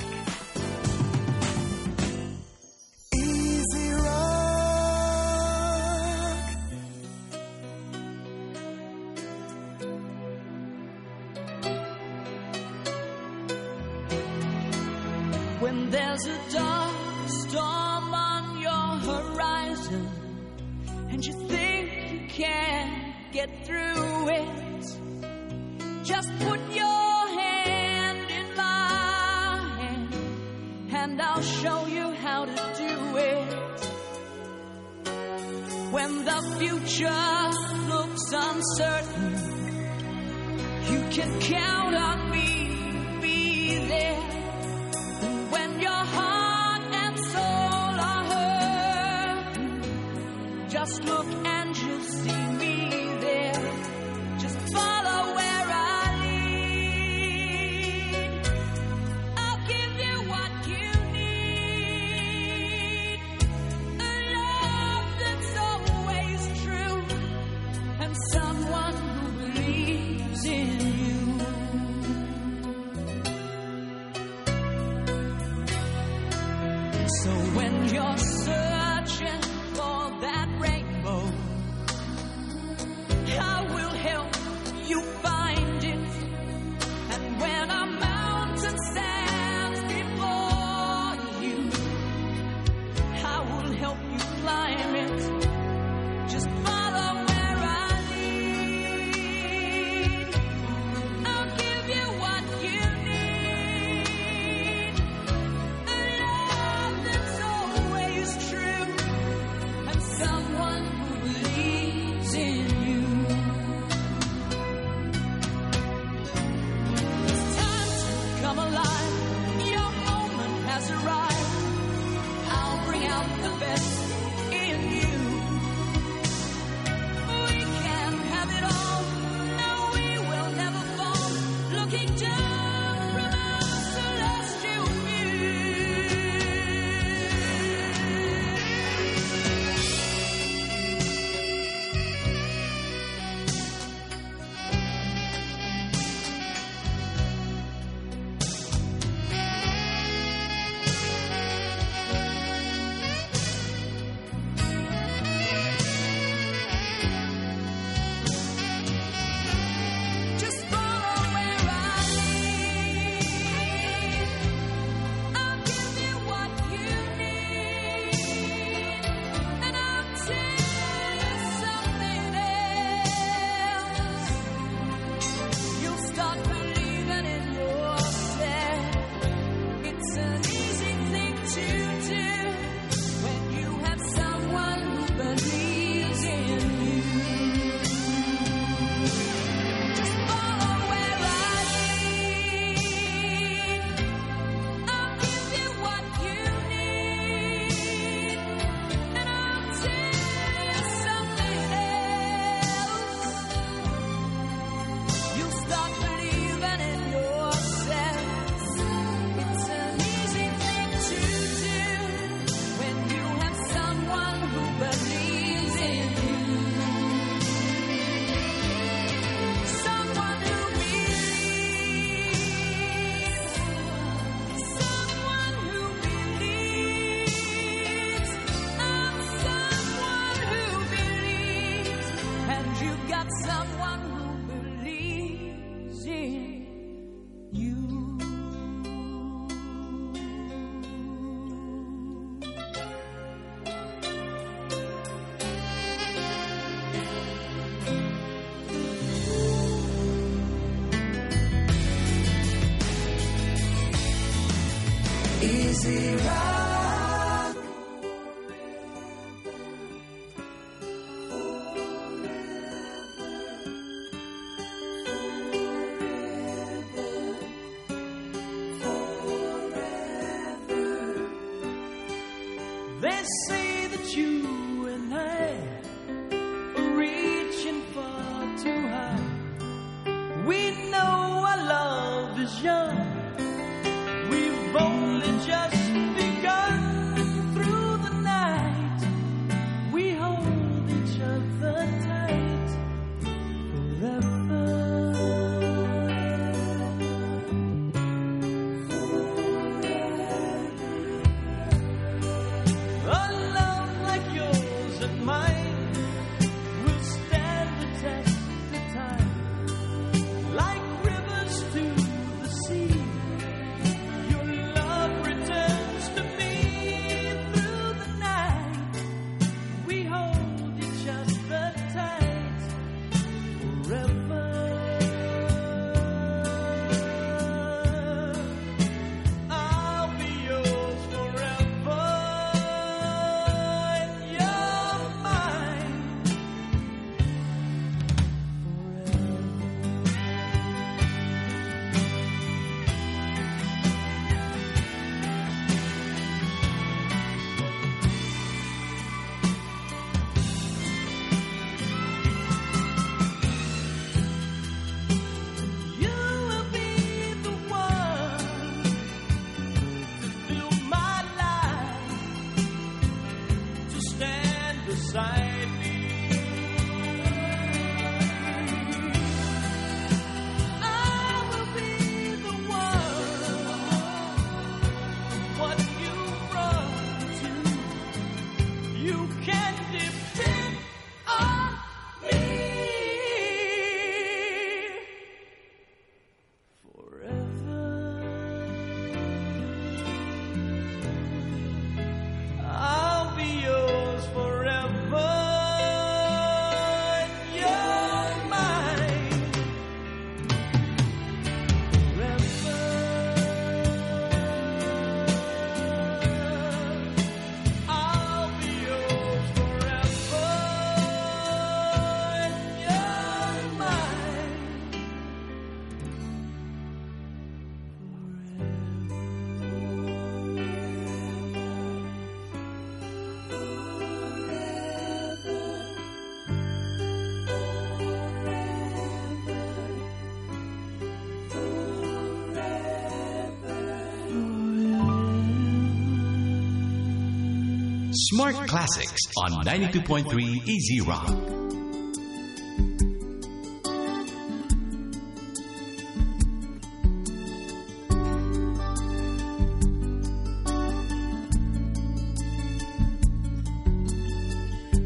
Smart Classics on 92.3 Easy Rock.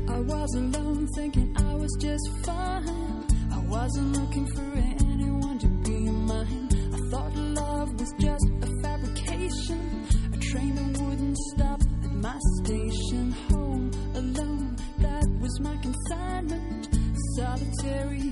I was alone thinking I was just fine. I wasn't looking for anyone to be mine. I thought love was just carry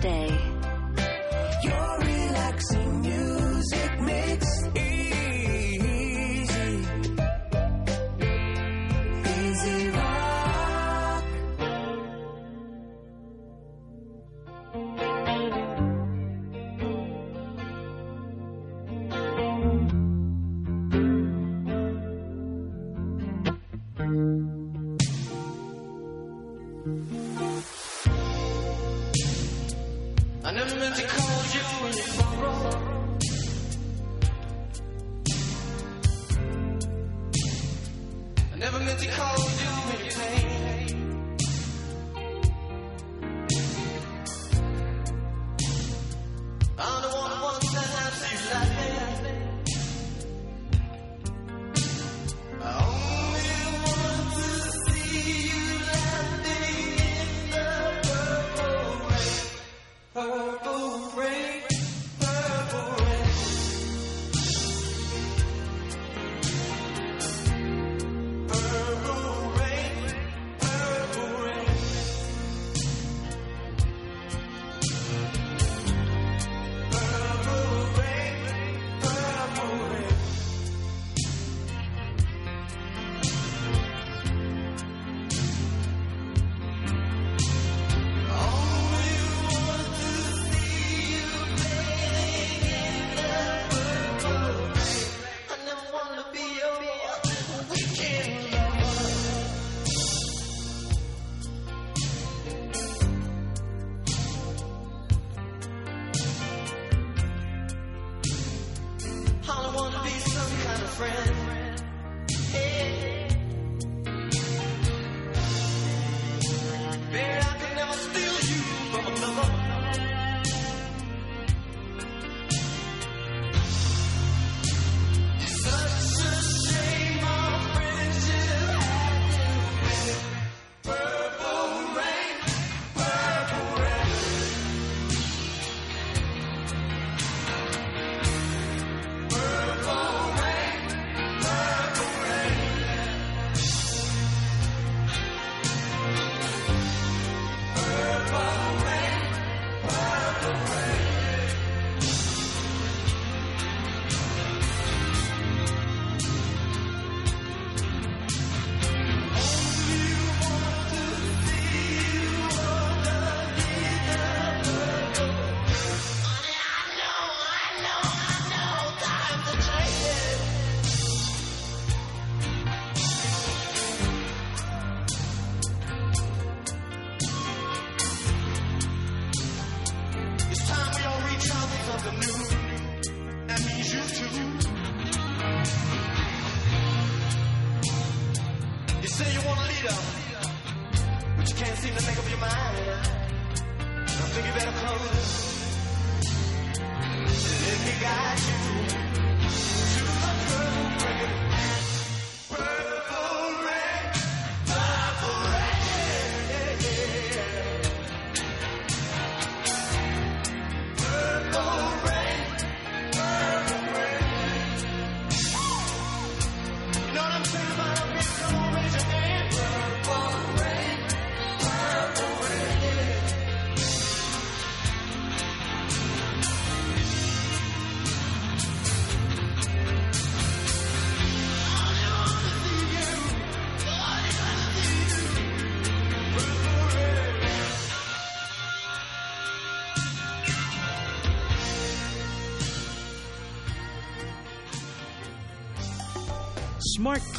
today.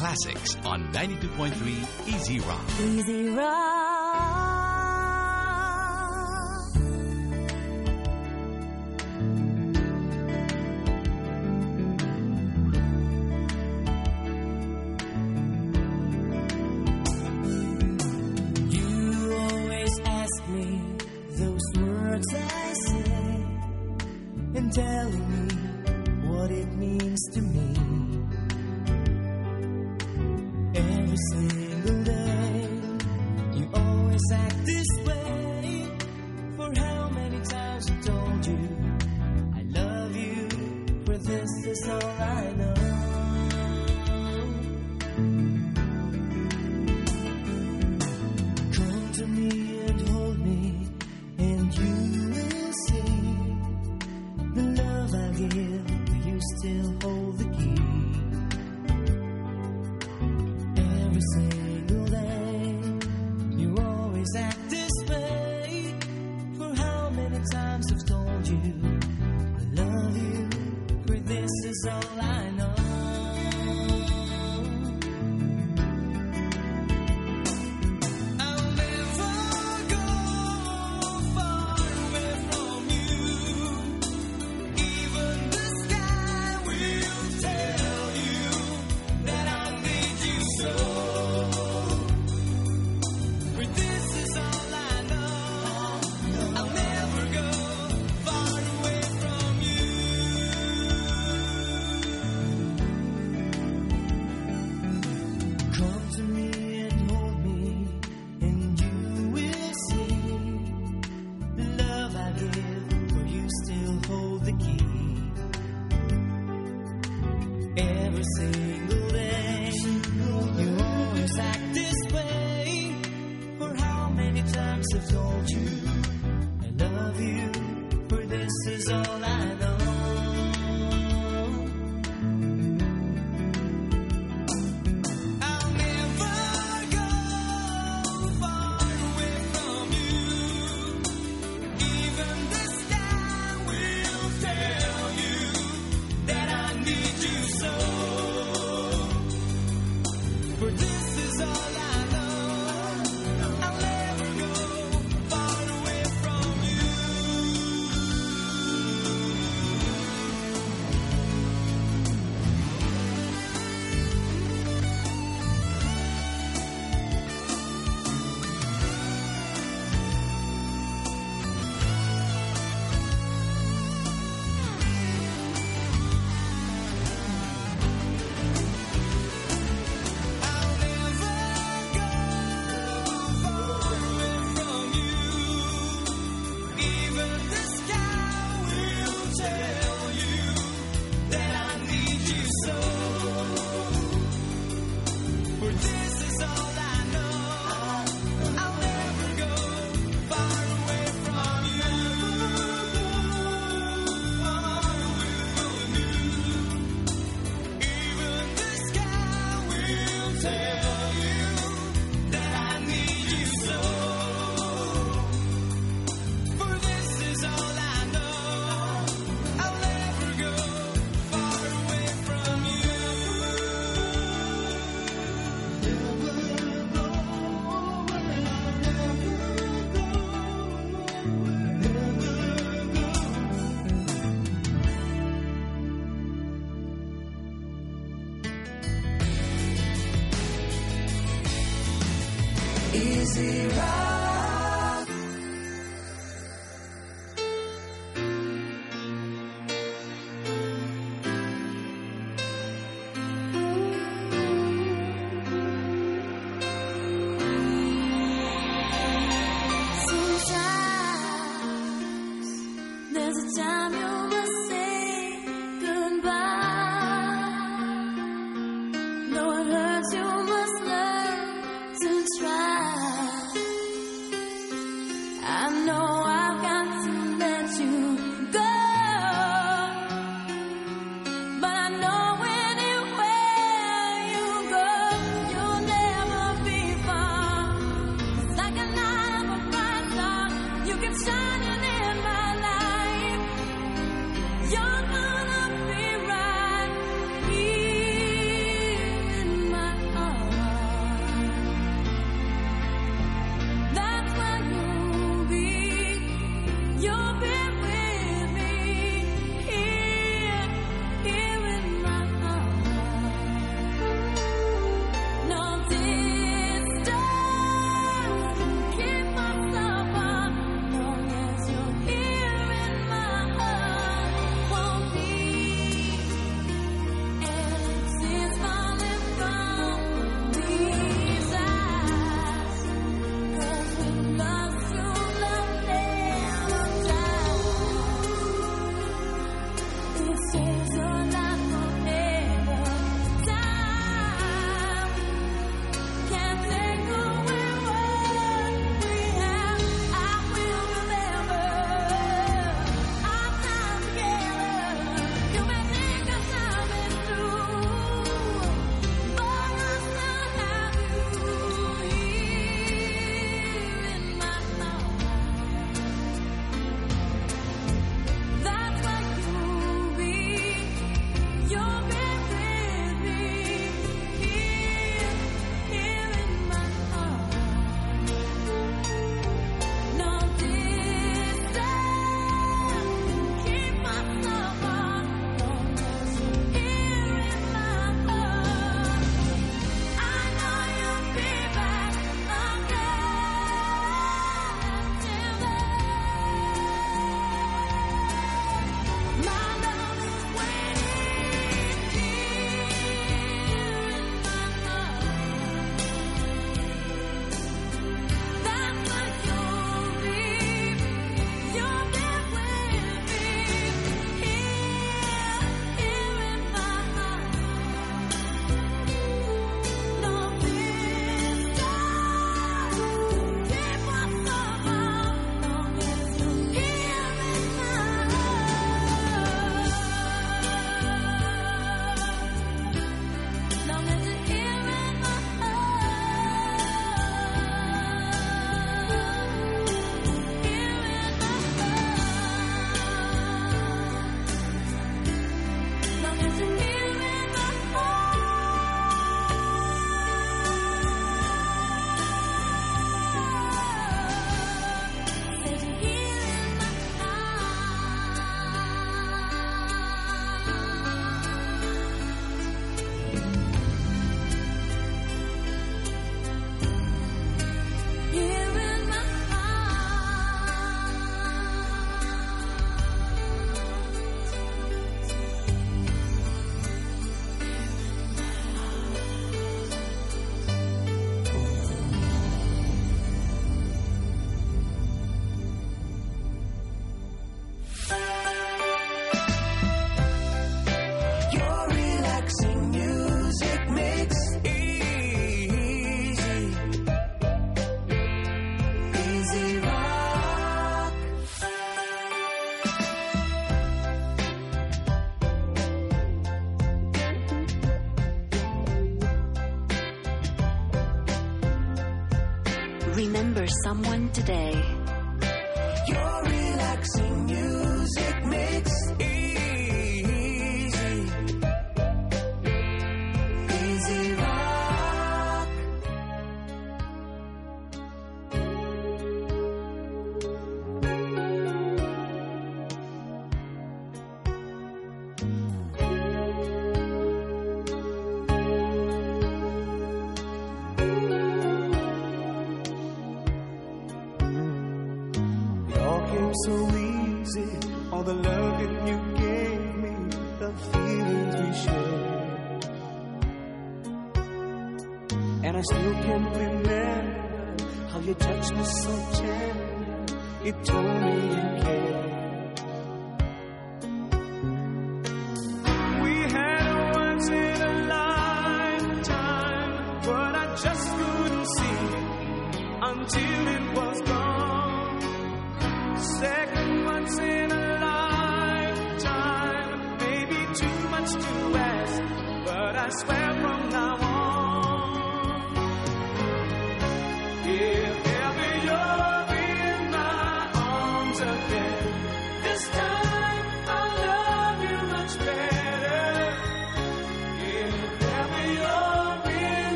Classics on 92.3 Easy Rock. Easy Rock.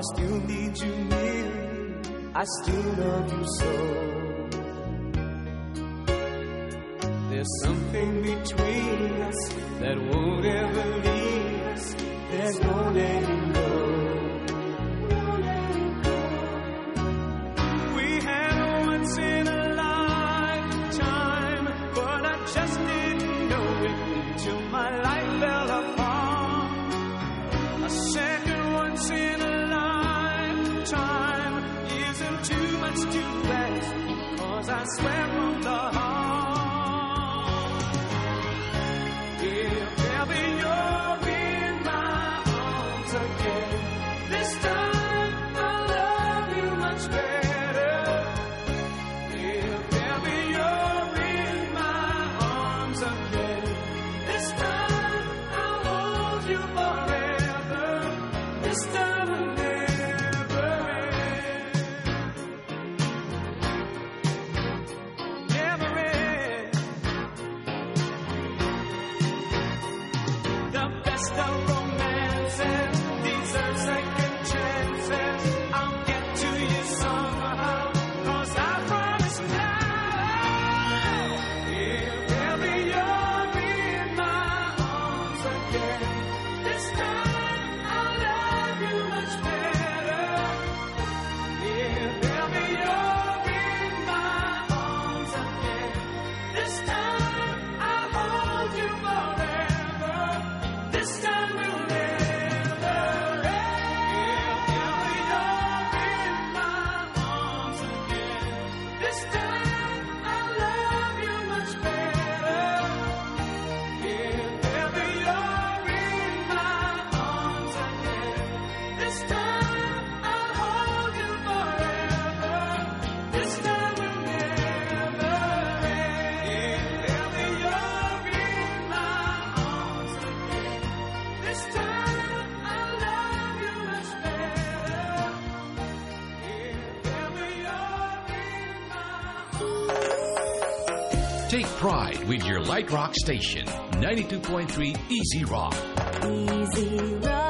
I still need you near me. I still love you so. Take pride with your Light Rock station, 92.3 Easy Rock. Easy Rock.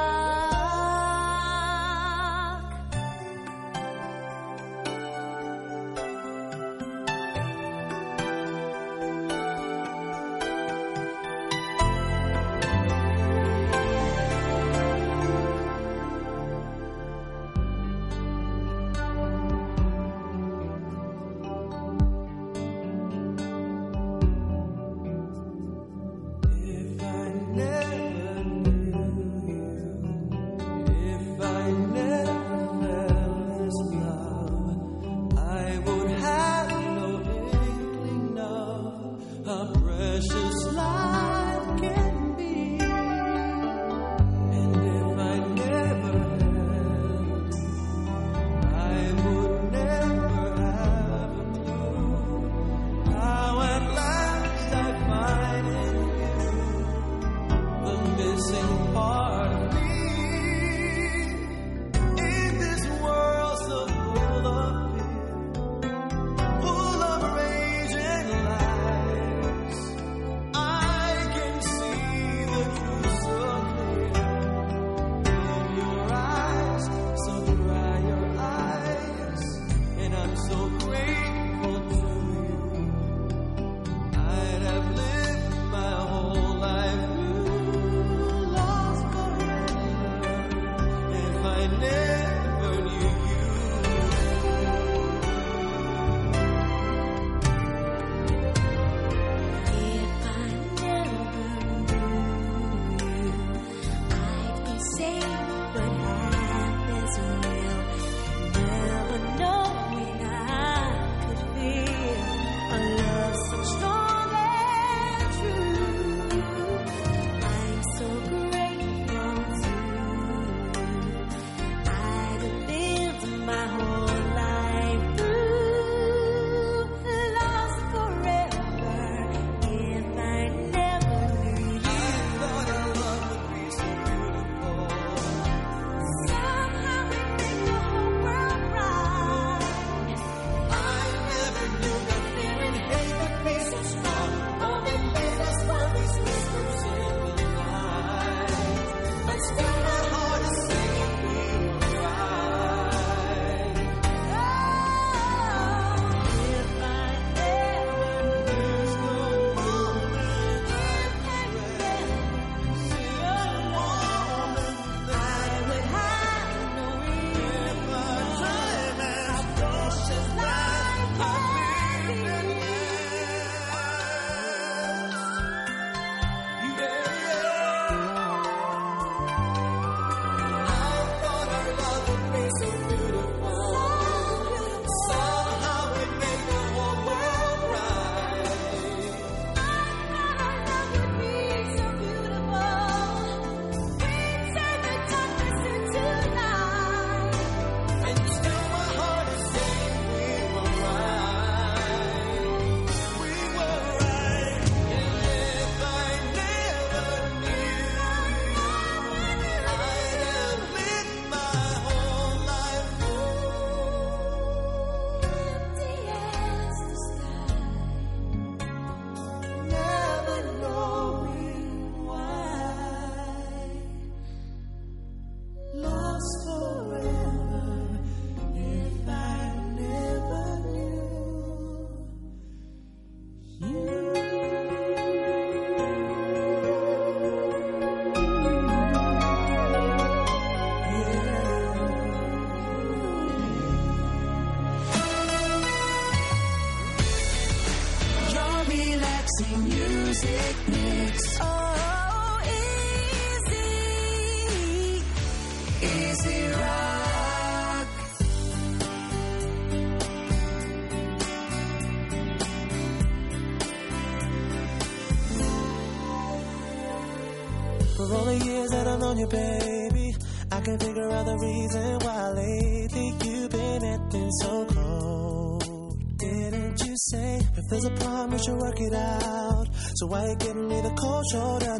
on you, baby. I can figure out the reason why lately you've been acting so cold. Didn't you say if there's a problem, we should work it out? So why you giving me the cold shoulder?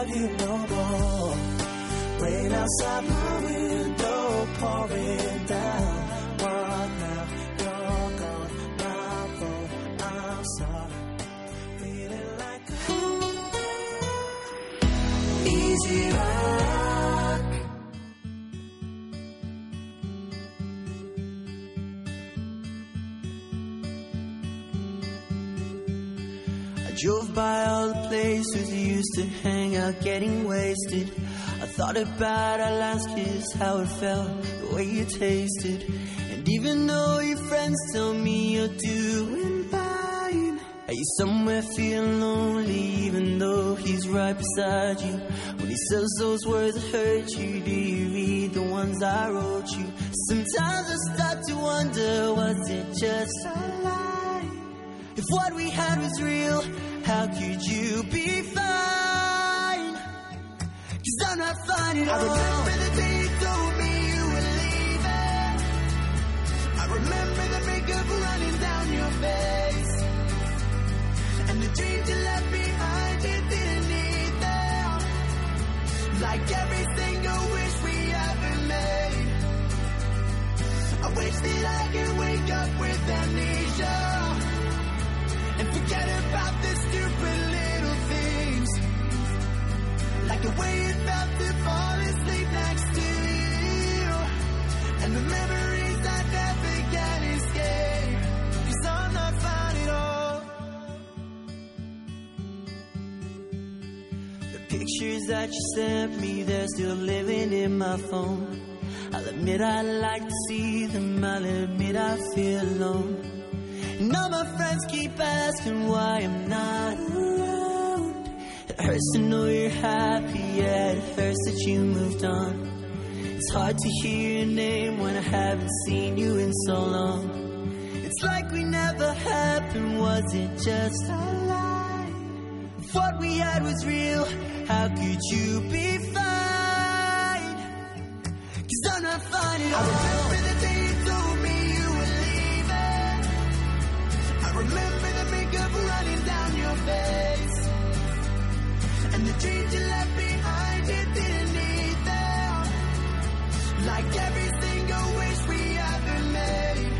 Love you no more. Rain outside my window, pouring down. Used to hang out, getting wasted. I thought about our last kiss, how it felt, the way you tasted. And even though your friends tell me you're doing fine, are you somewhere feeling lonely, even though he's right beside you? When he says those words that hurt you, do you read the ones I wrote you? Sometimes I start to wonder, was it just a lie? If what we had was real, how could you be fine? Cause I'm not fine at all. I remember the day you told me you were leaving. I remember the makeup running down your face. And the dreams you left behind, you didn't need them. Like every single wish we ever made. I wish that I could wake up with amnesia and forget about the stupid little things. Like the way it felt to fall asleep next to you. And the memories I never can escape. Cause I'm not fine at all. The pictures that you sent me, they're still living in my phone. I'll admit I like to see them, I'll admit I feel alone. And all my friends keep asking why I'm not around. It hurts to know you're happy, yeah, it hurts that you moved on. It's hard to hear your name when I haven't seen you in so long. It's like we never happened, was it just a lie? If what we had was real, how could you be fine? Cause I'm not fine at all. I remember the day remember the makeup running down your face. And the dreams you left behind, you didn't need them. Like every single wish we ever made.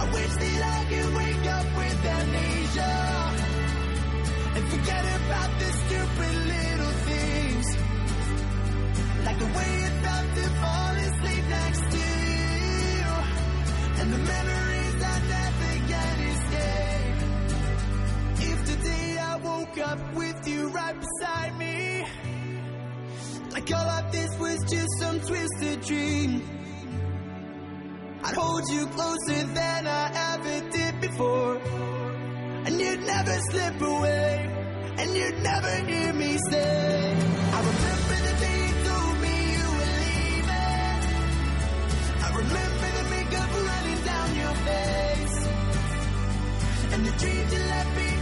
I wish that I could wake up with amnesia. And forget about the stupid little things. Like the way it felt to fall asleep next to you. And the memories woke up with you right beside me, like all of this was just some twisted dream. I'd hold you closer than I ever did before. And you'd never slip away, and you'd never hear me say, I remember the day you told me you were leaving. I remember the makeup running down your face. And the dreams you left behind,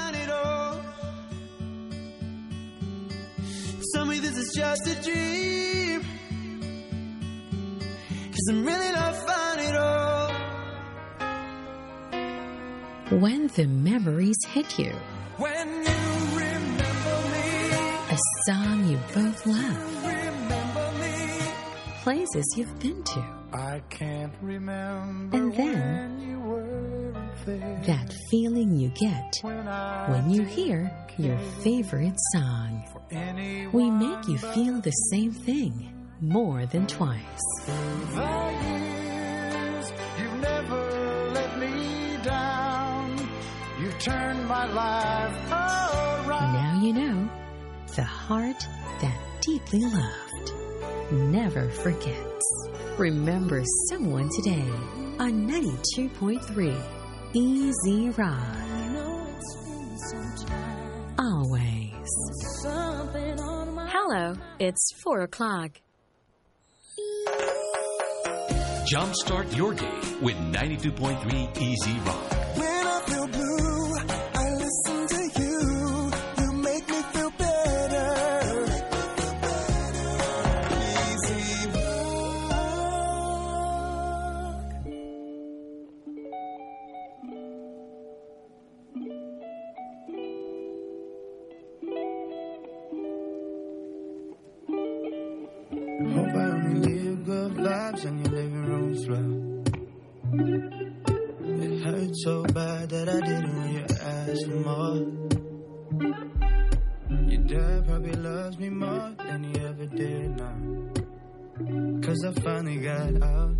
is just a dream. Cause I'm really not fine at all. When the memories hit you, When you remember me, a song you both love, remember me. places you've been to, I can't remember And then- when you weren't that feeling you get When when you hear your favorite song. We make you feel the same thing more than twice. years, you've never let me down. You've turned my life around. Now you know the heart that deeply loved never forgets. Remember someone today on 92.3 Easy Rock. Always. Hello, it's 4 o'clock. Jumpstart your day with 92.3 Easy Rock. Vibes in your living room floor. It hurt so bad that I didn't when you asked for more. Your dad probably loves me more than he ever did now. Cause I finally got out.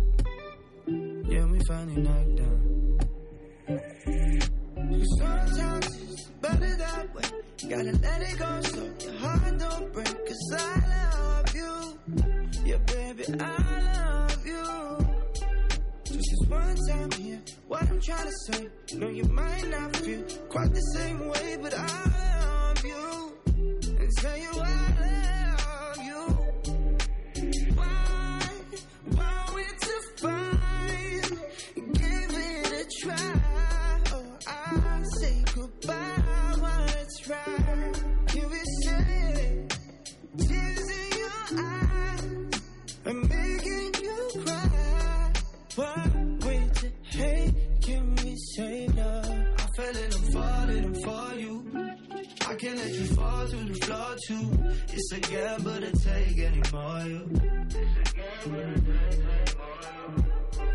Yeah, we finally knocked down. Sometimes it's better that way. Gotta let it go so your heart don't break. Cause I love you. Yeah, baby, I love you. Just this one time here, what I'm trying to say. No, you might not feel quite the same way, but I love you. And tell you I to the. It's a gamble to take anymore. You.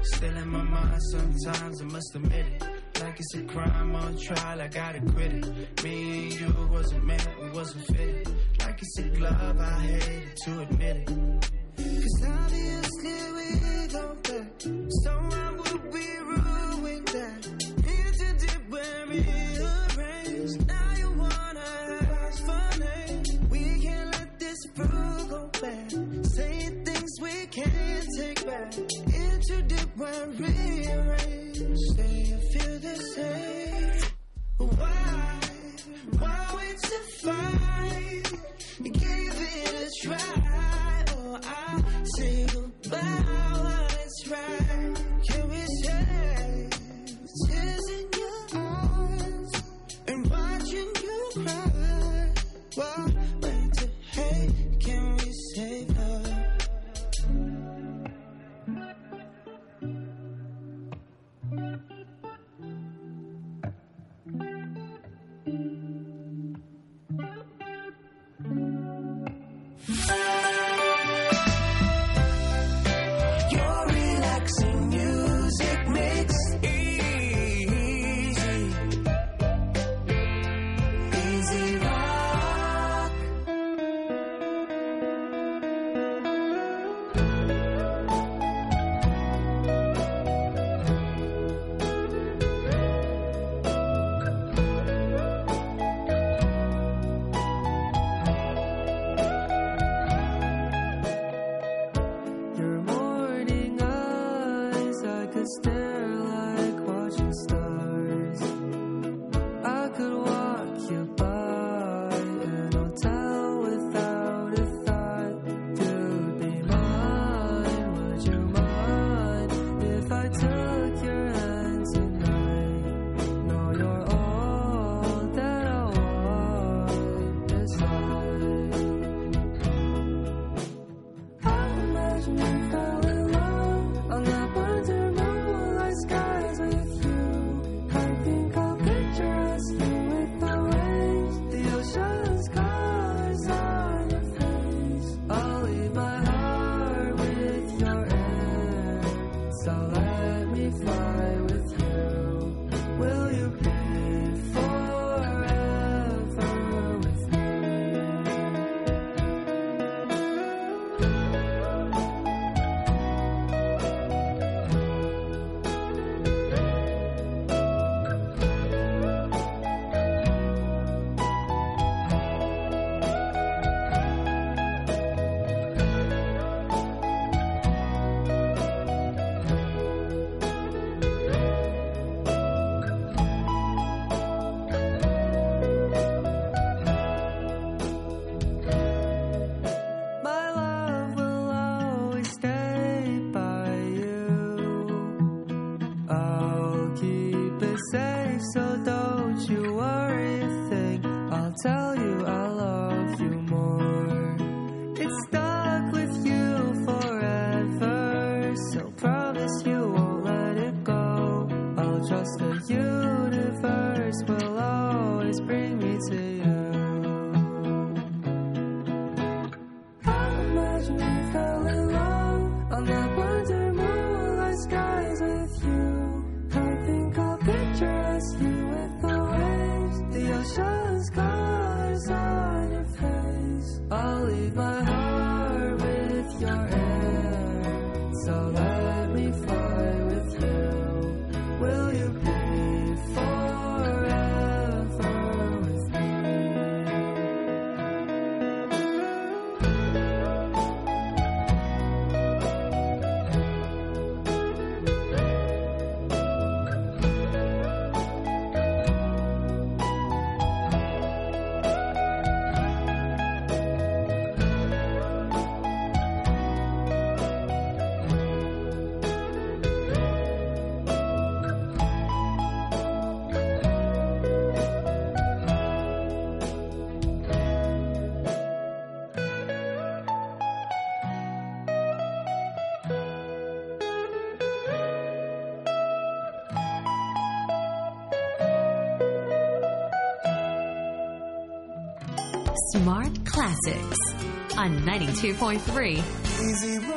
Still in my mind sometimes, I must admit it. Like it's a crime on trial, I gotta quit it. Me and you wasn't meant, we wasn't fitted. Like it's a glove, I hated to admit it. Cause obviously we don't back. So why would we ruin that? Into deep when we go bad. Saying things we can't take back. Into deep when rearranged. Say you feel the same. Why? Why wait to fight? Give it a try. Oh, I say goodbye while it's right. Can we say tears in your eyes and watching you cry? Why Smart Classics on 92.3 Easy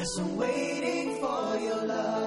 Yes, I'm waiting for your love.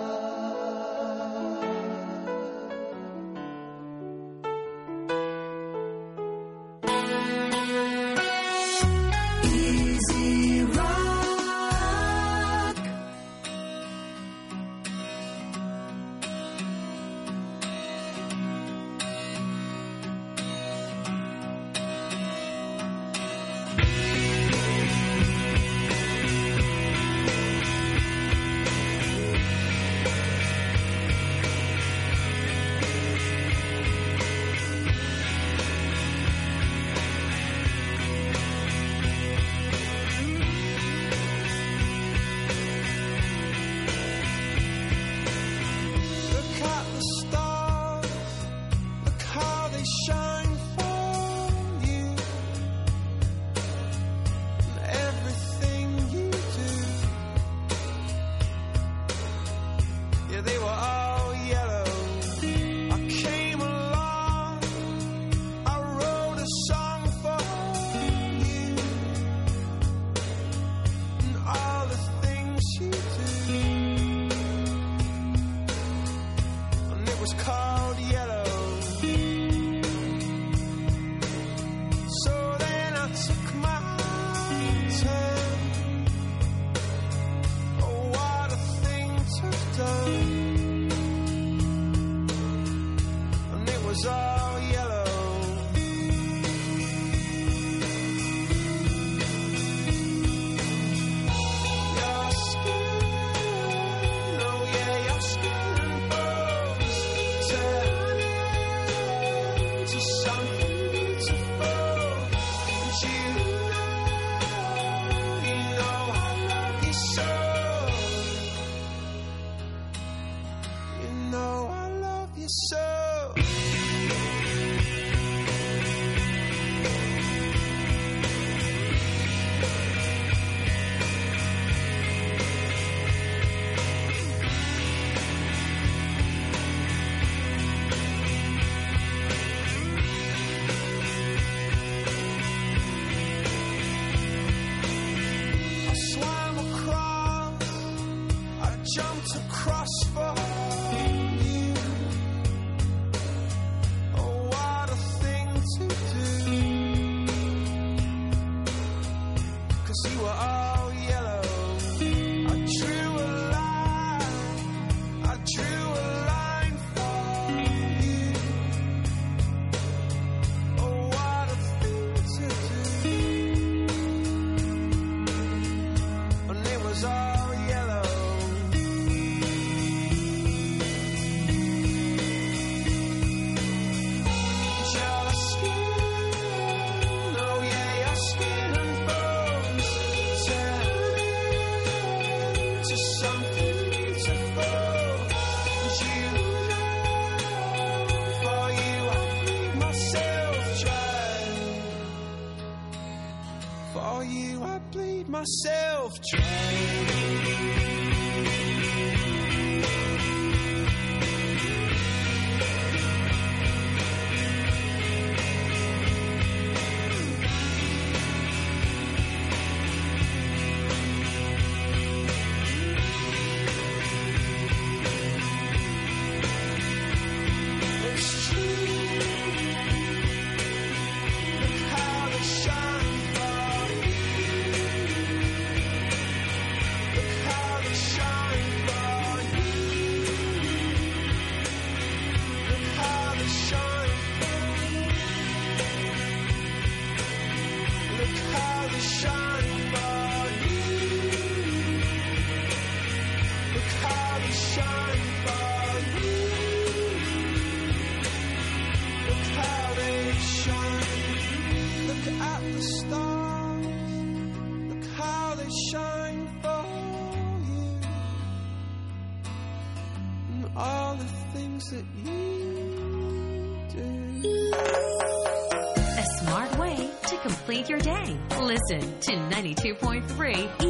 Listen to 92.3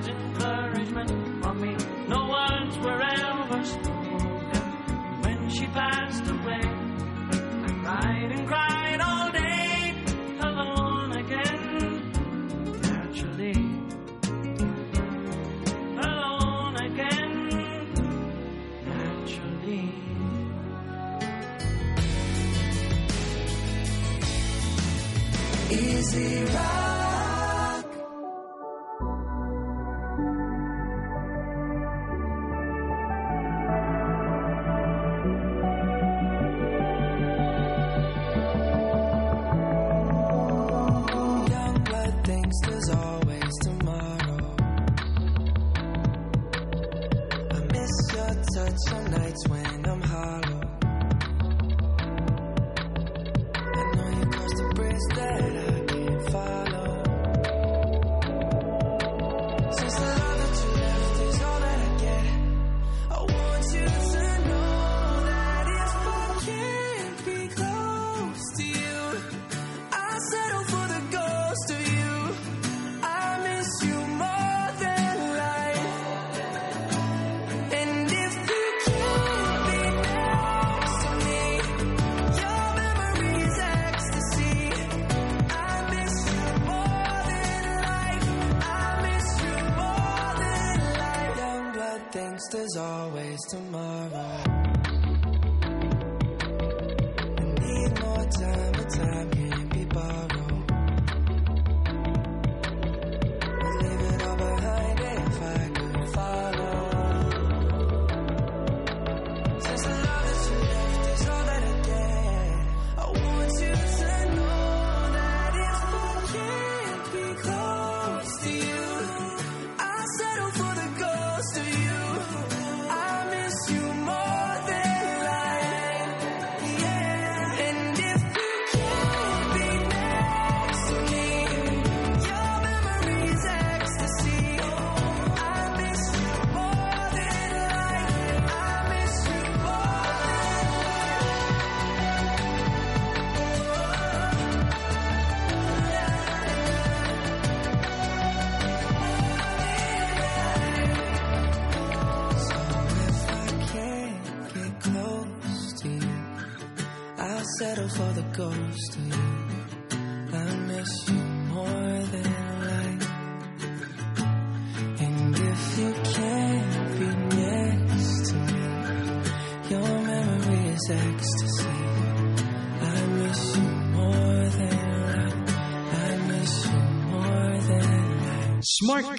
one's encouragement from me, no were ever spoken. When she passed away, I cried and cried all day, alone again, naturally. Alone again, naturally. Easy ride.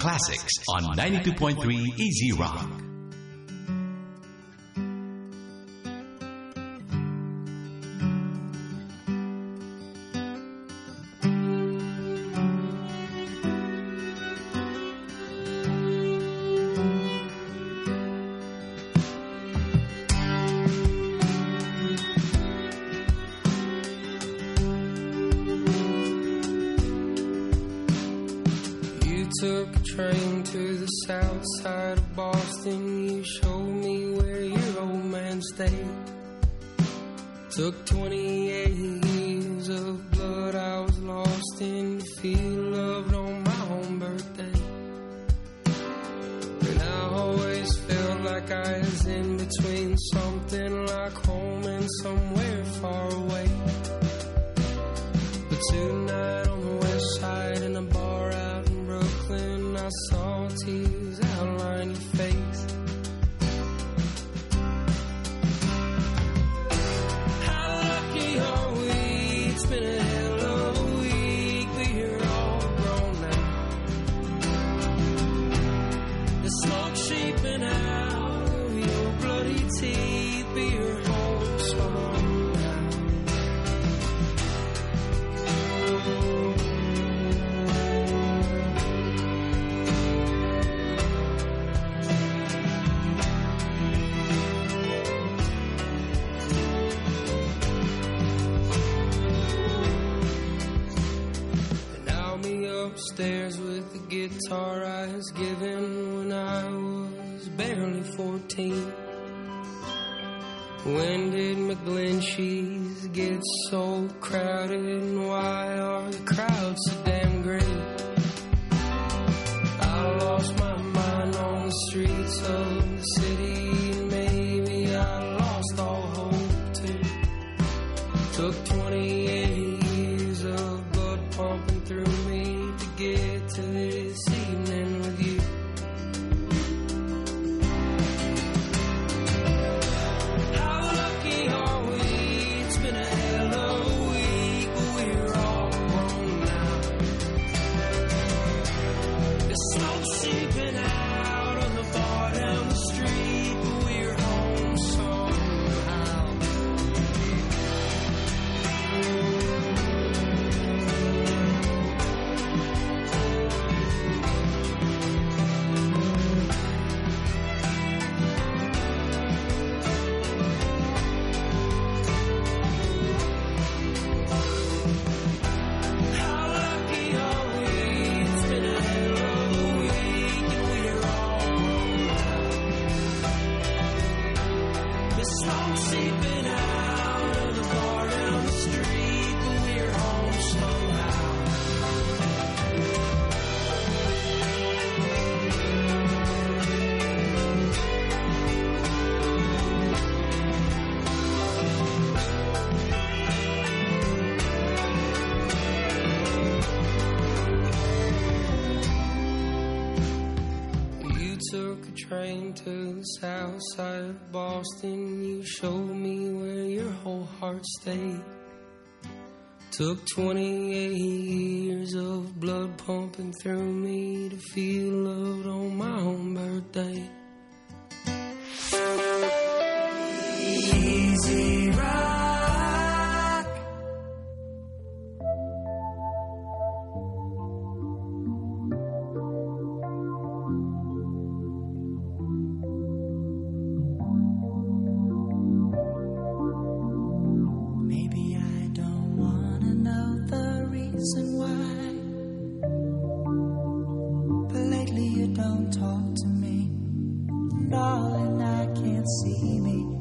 classics on 92.3 Easy Rock. outside of Boston, you showed me where your whole heart stayed. Took 28 years of blood pumping through me to feel loved on my own birthday. Easy ride. see me.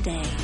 Today.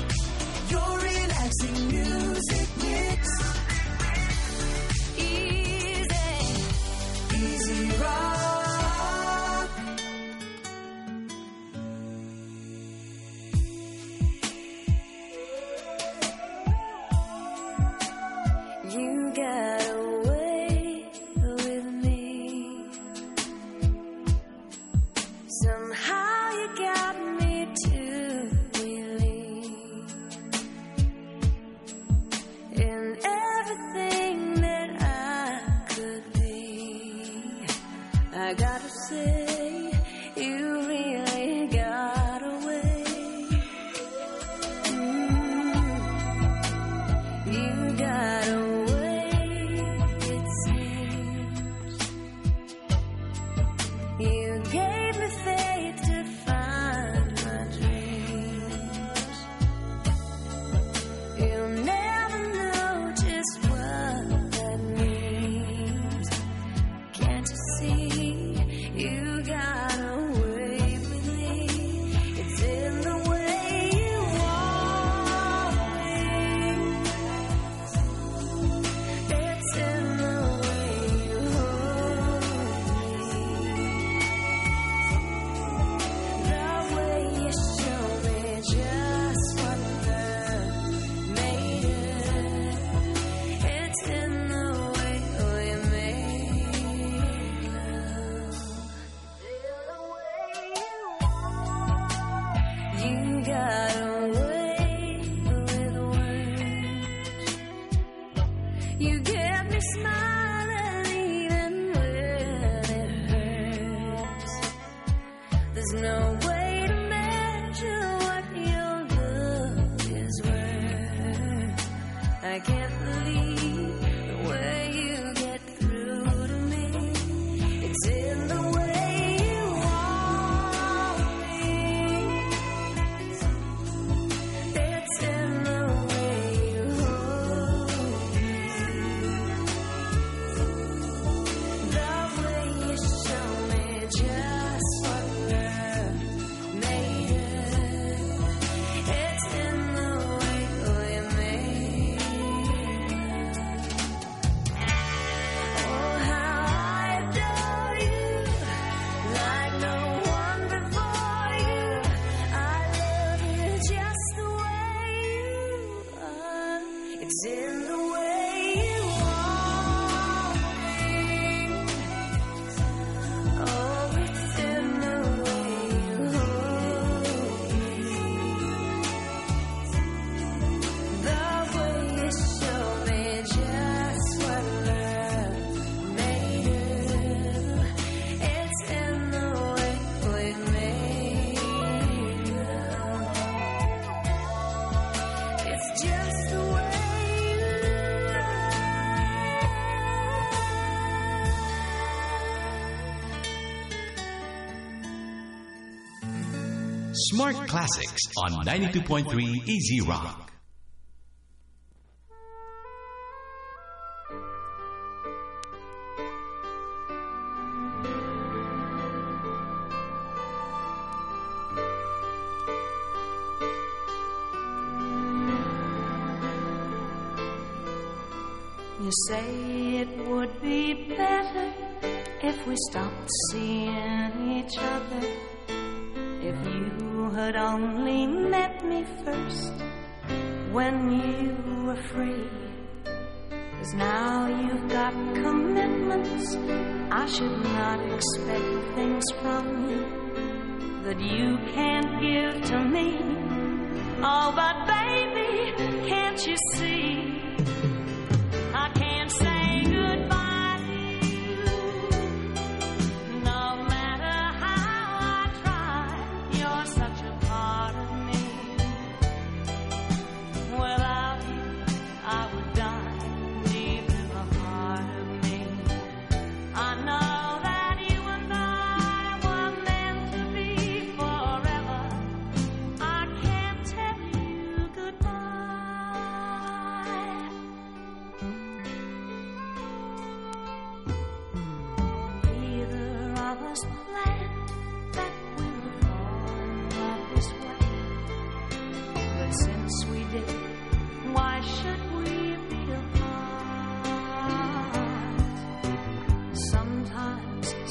Smart Classics on 92.3 Easy Rock.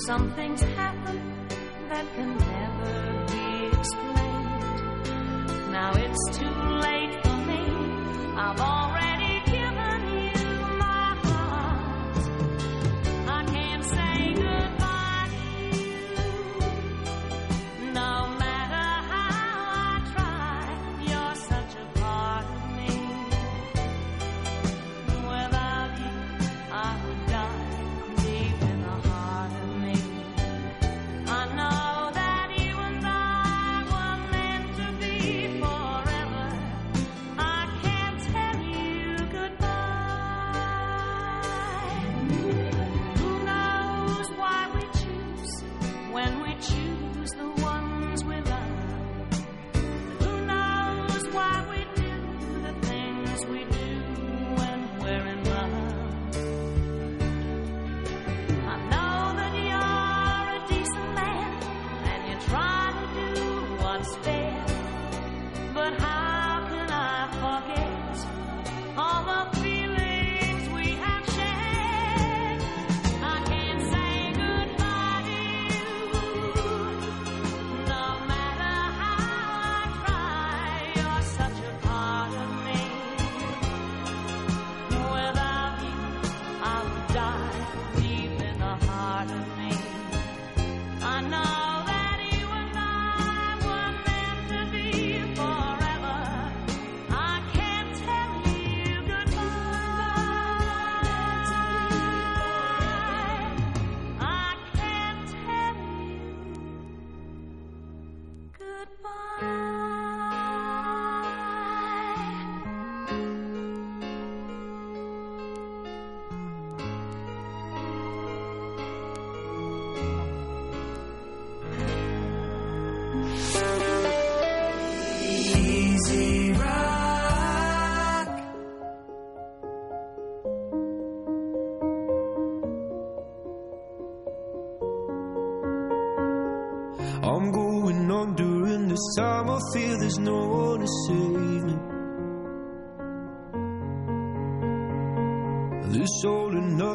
Some things happen that can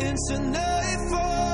into nightfall,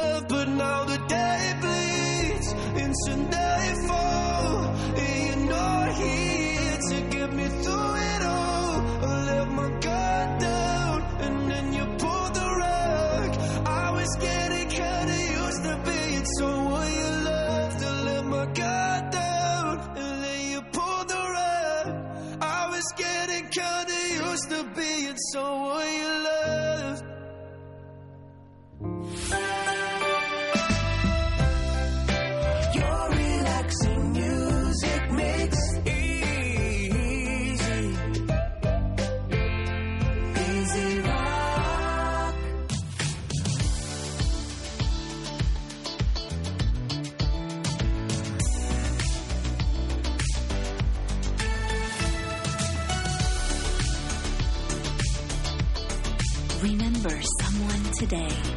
guard down and then you pulled the rug. I was getting kinda used to being someone you loved. Remember someone today.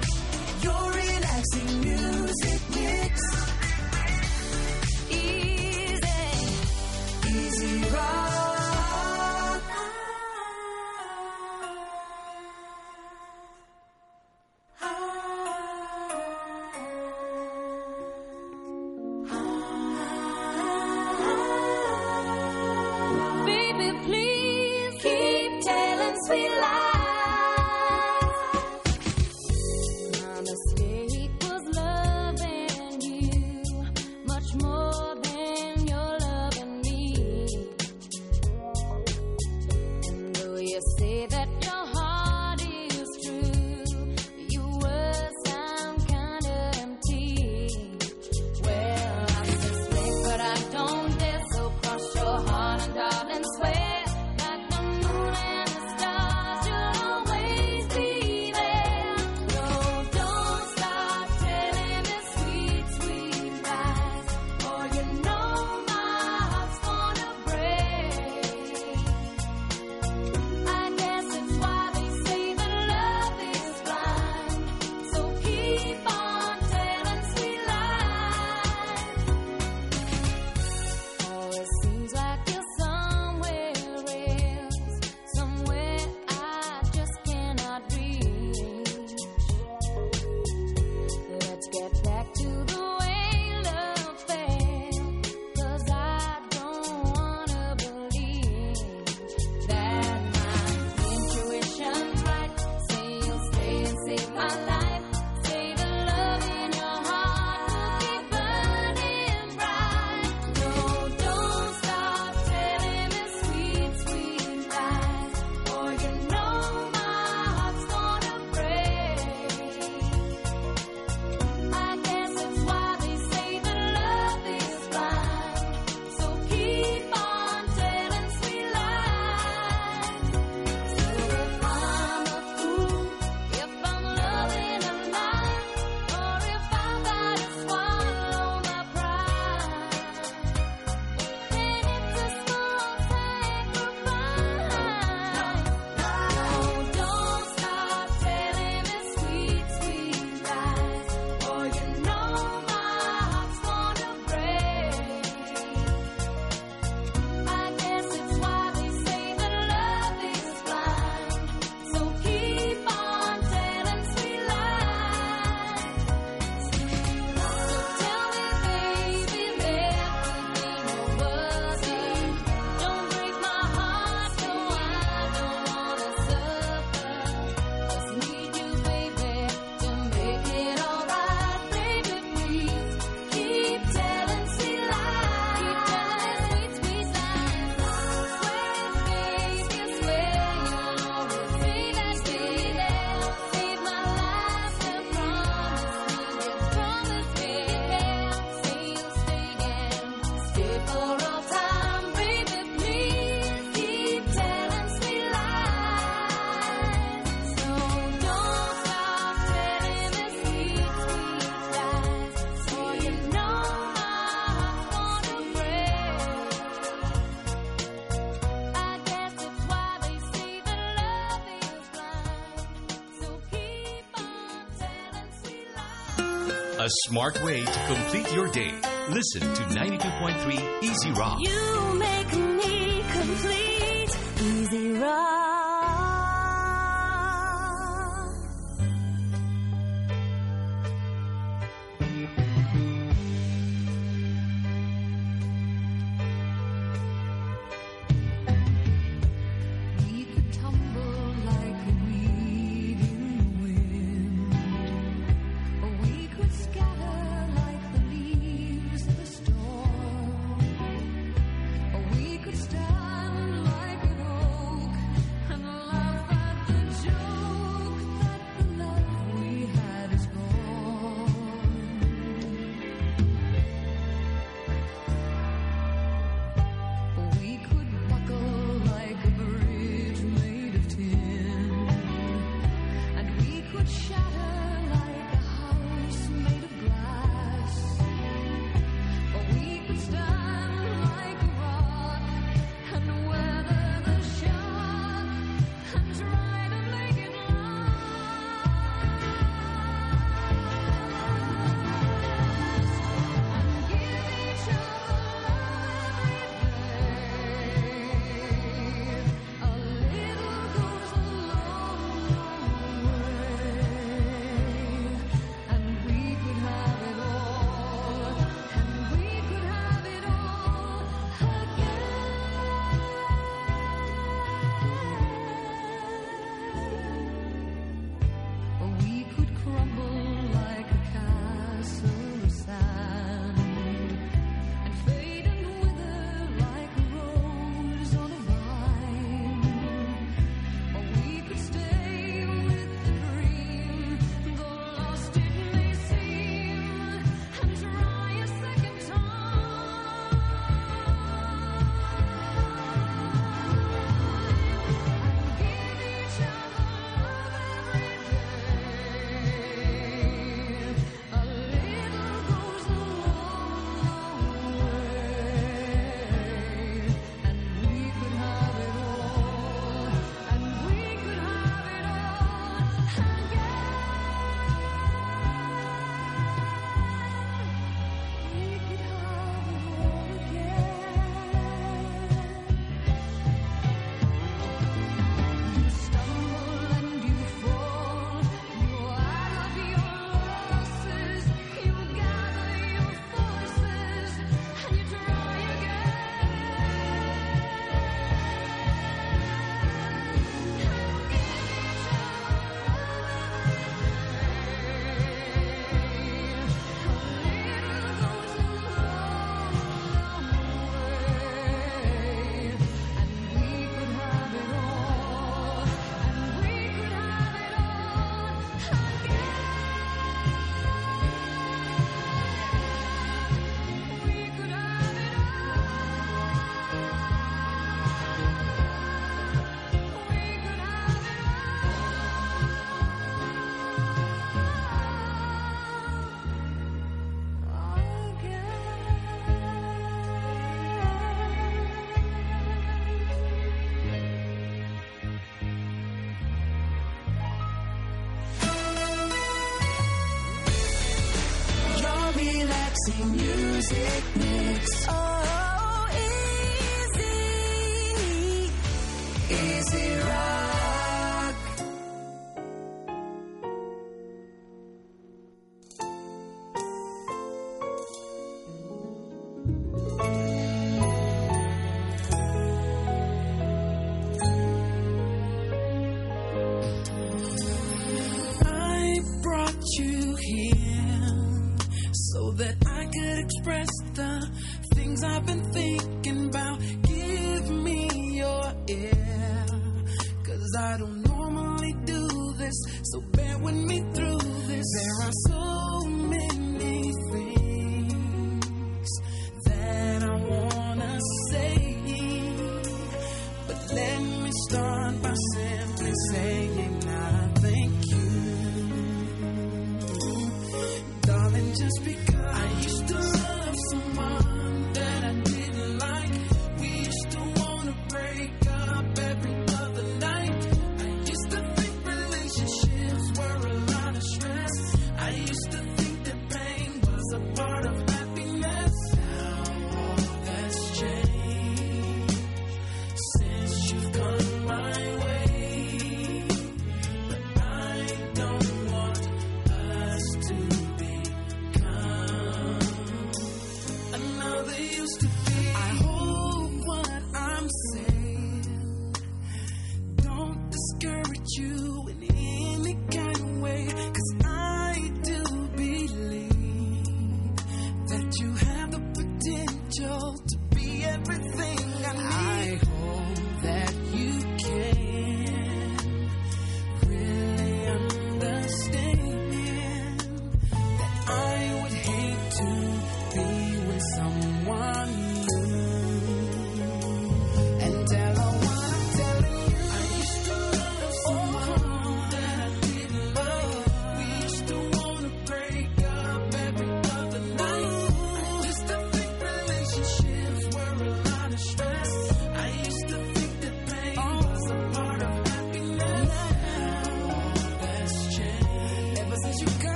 A smart way to complete your day. Listen to 92.3 Easy Rock.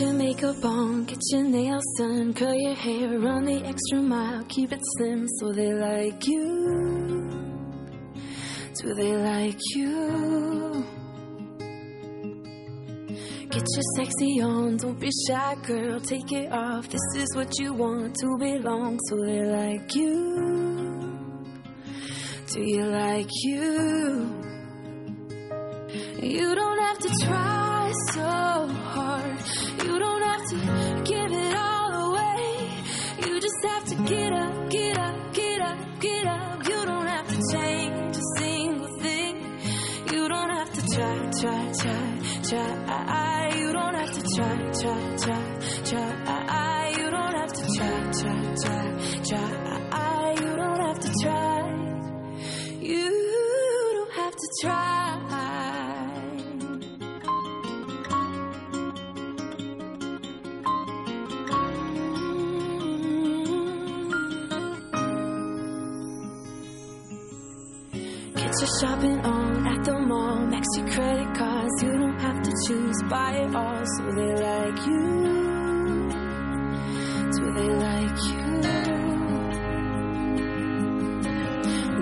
Your makeup on, get your nails done, curl your hair, run the extra mile, keep it slim so they like you. Do they like you? Get your sexy on, don't be shy, girl, take it off. This is what you want to belong, so they like you. Do you like you? You don't have to try so to give it all away. You just have to get up, get up, get up, get up. You don't have to change a single thing. You don't have to try, try, try, try. Shopping on at the mall. Max your credit cards. You don't have to choose. Buy it all so they like you. Do they like you?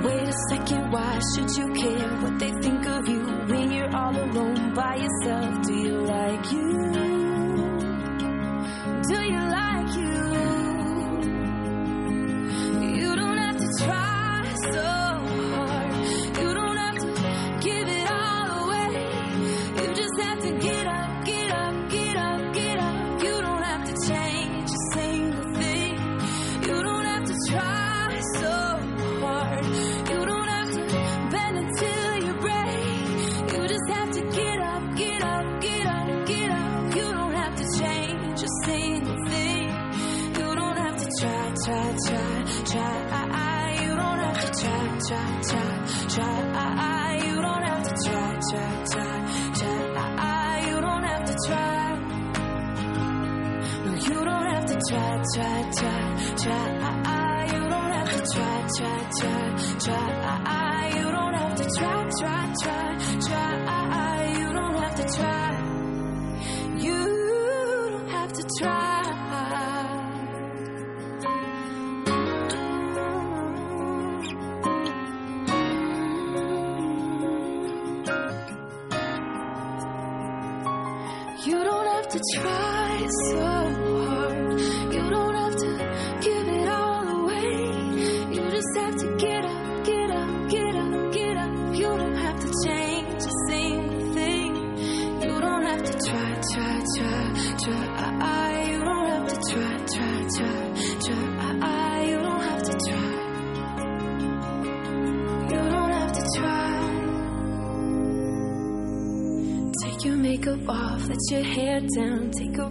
Wait a second. Why should you care what they think of you when you're all alone by yourself? Try, try, try. You don't have to try, try, try, try. You don't have to try, try, try, try. You don't have to try.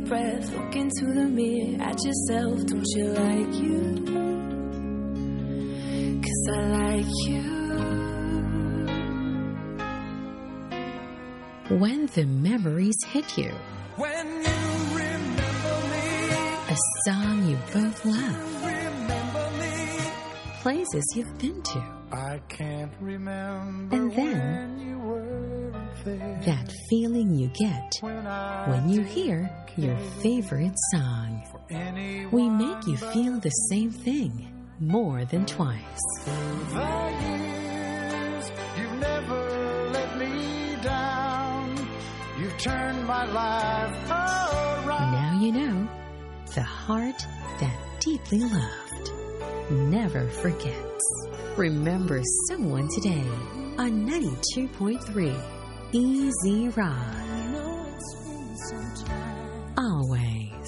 Breath, look into the mirror at yourself. Don't you like you? Cause I like you. When the memories hit you, When you remember me, a song you both love, remember me. places you've been to, I can't remember And then- when you weren't there. that feeling you get when you hear your favorite song. We make you feel the same thing more than twice. Years, you've never let me down. You've turned my life around. Now you know the heart that deeply loved never forgets. Remember someone today on 92.3 Easy Rock. Always.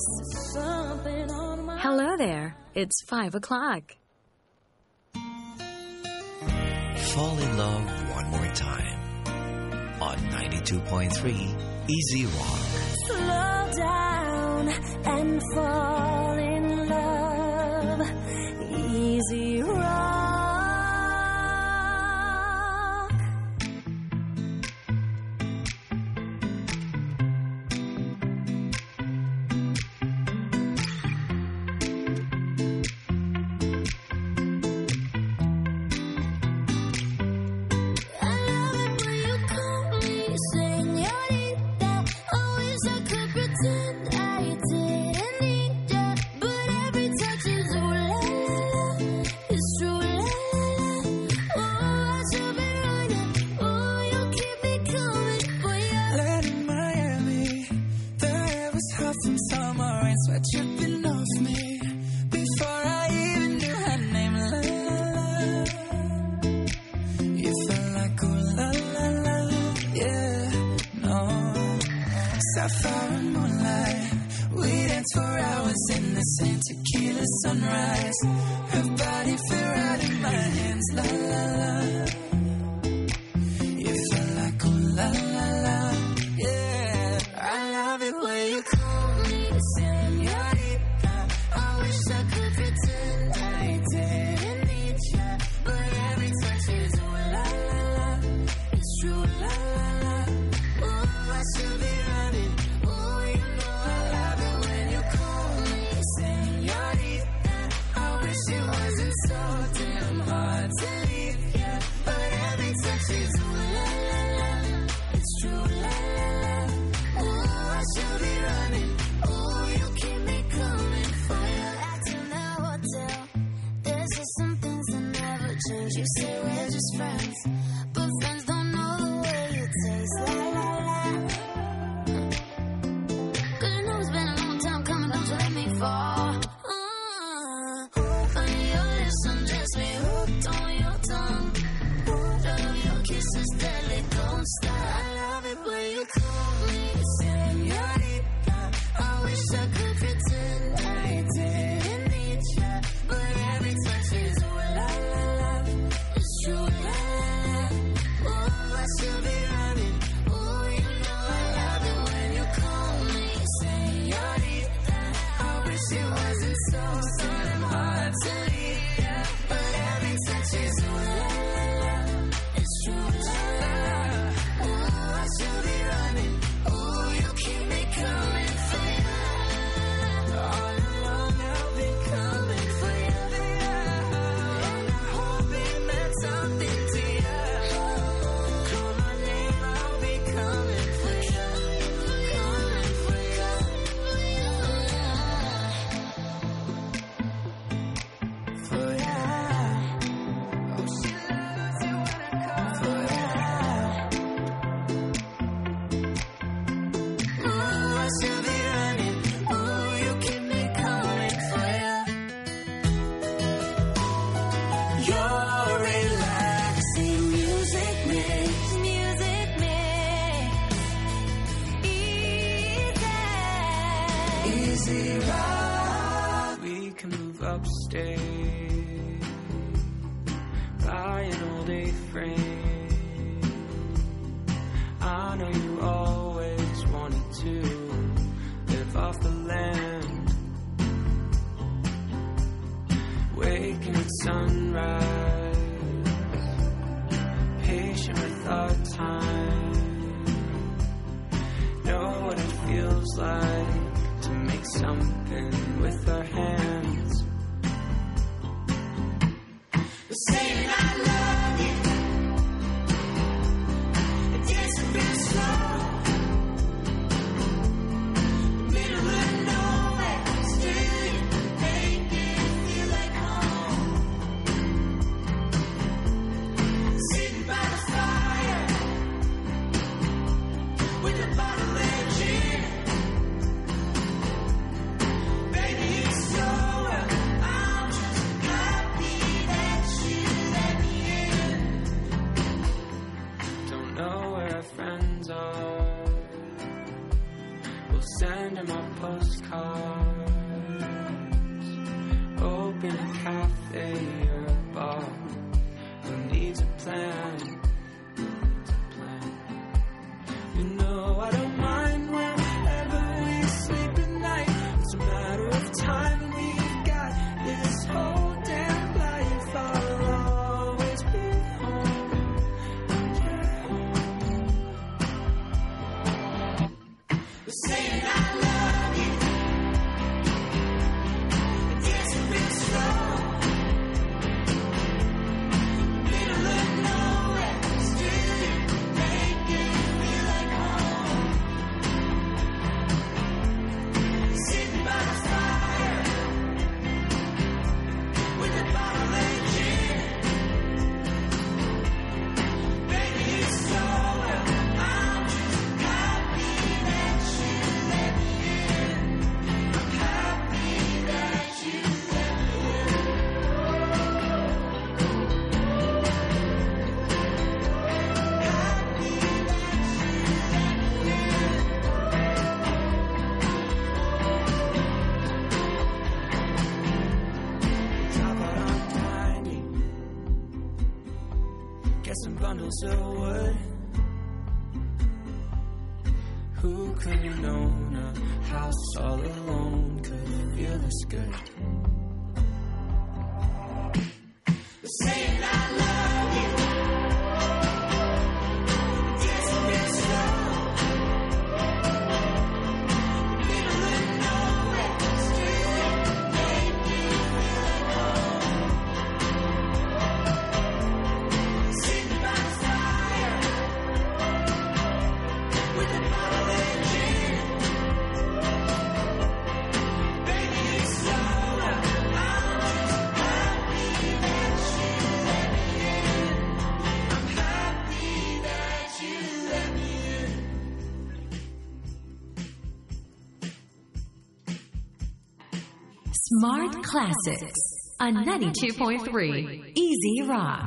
Hello there. It's five o'clock. Fall in love one more time on 92.3 Easy Rock. Slow down and fall in love. Easy rock. Smart Classics on 92.3 Easy Rock.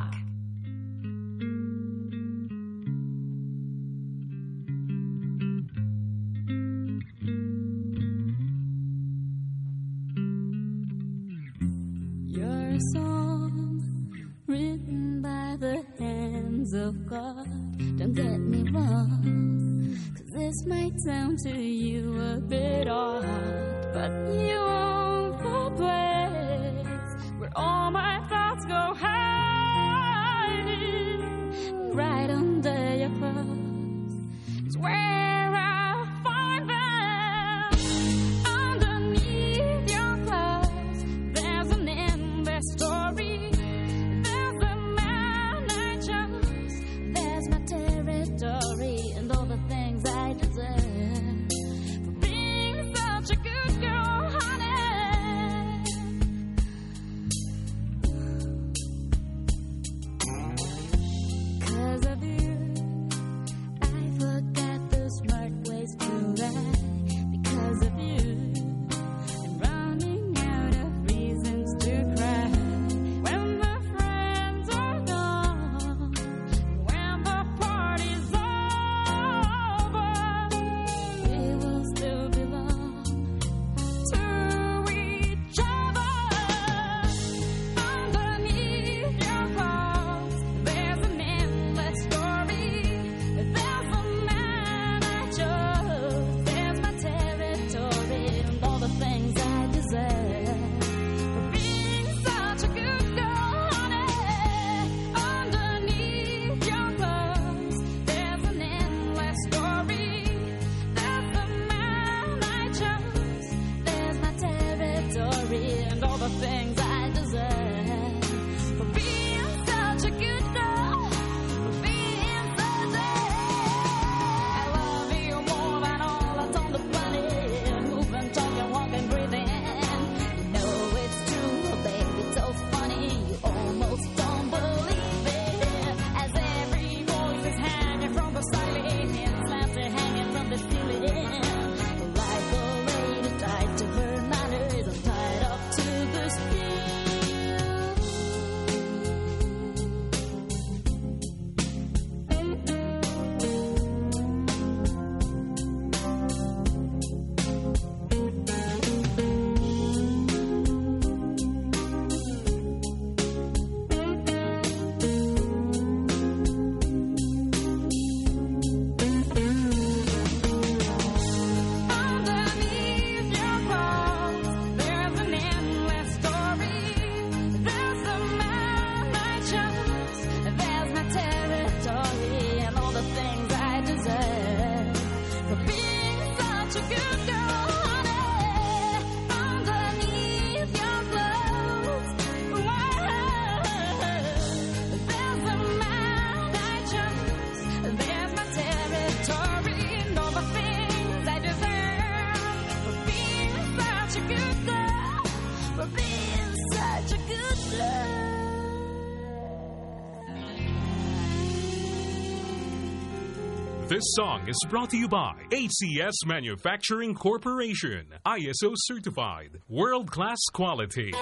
This song is brought to you by ACS Manufacturing Corporation, ISO certified, world class quality.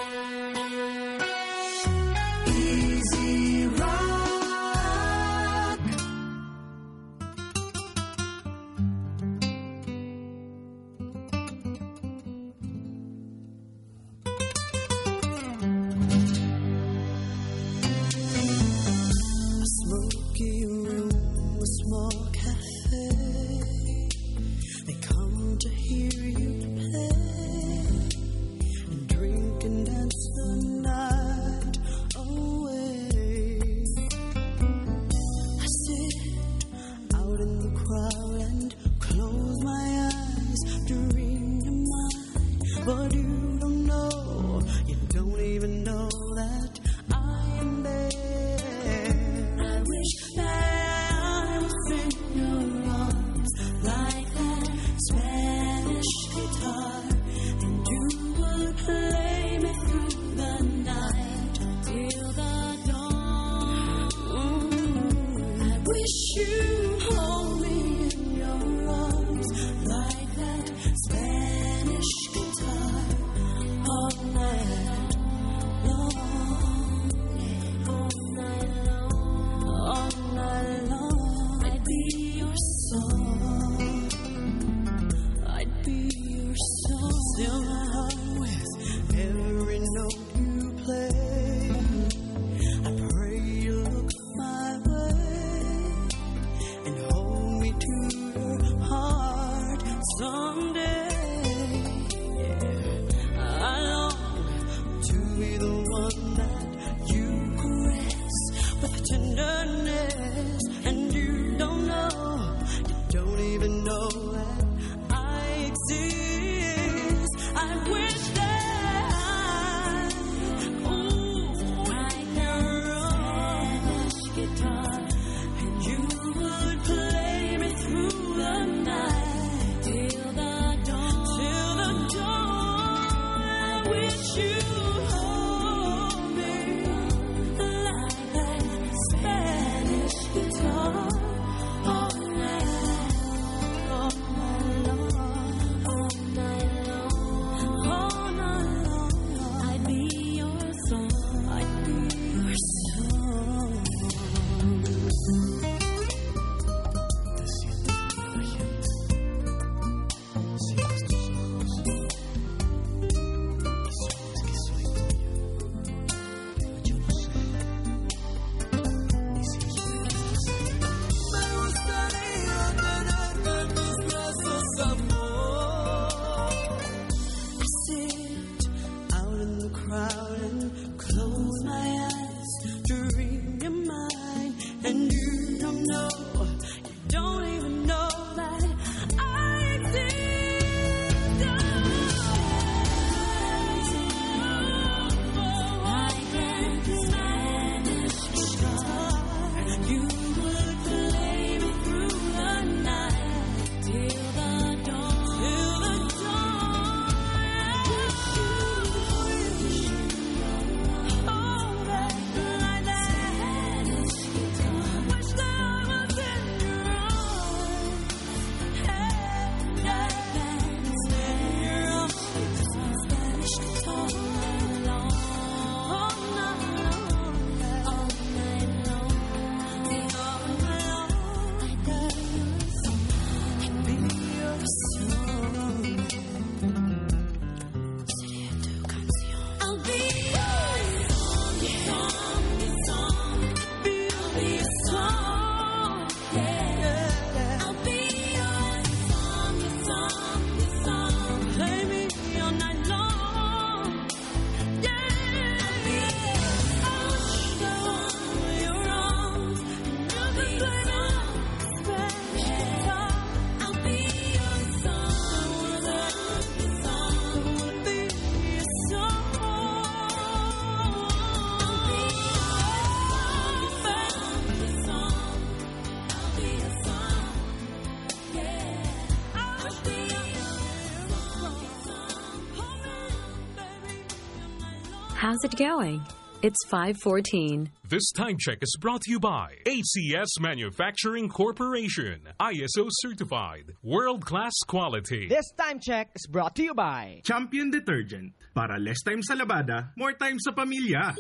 How's it going? It's 514. This time check is brought to you by ACS Manufacturing Corporation, ISO certified, world-class quality. This time check is brought to you by Champion Detergent. Para less time sa labada, more time sa pamilya.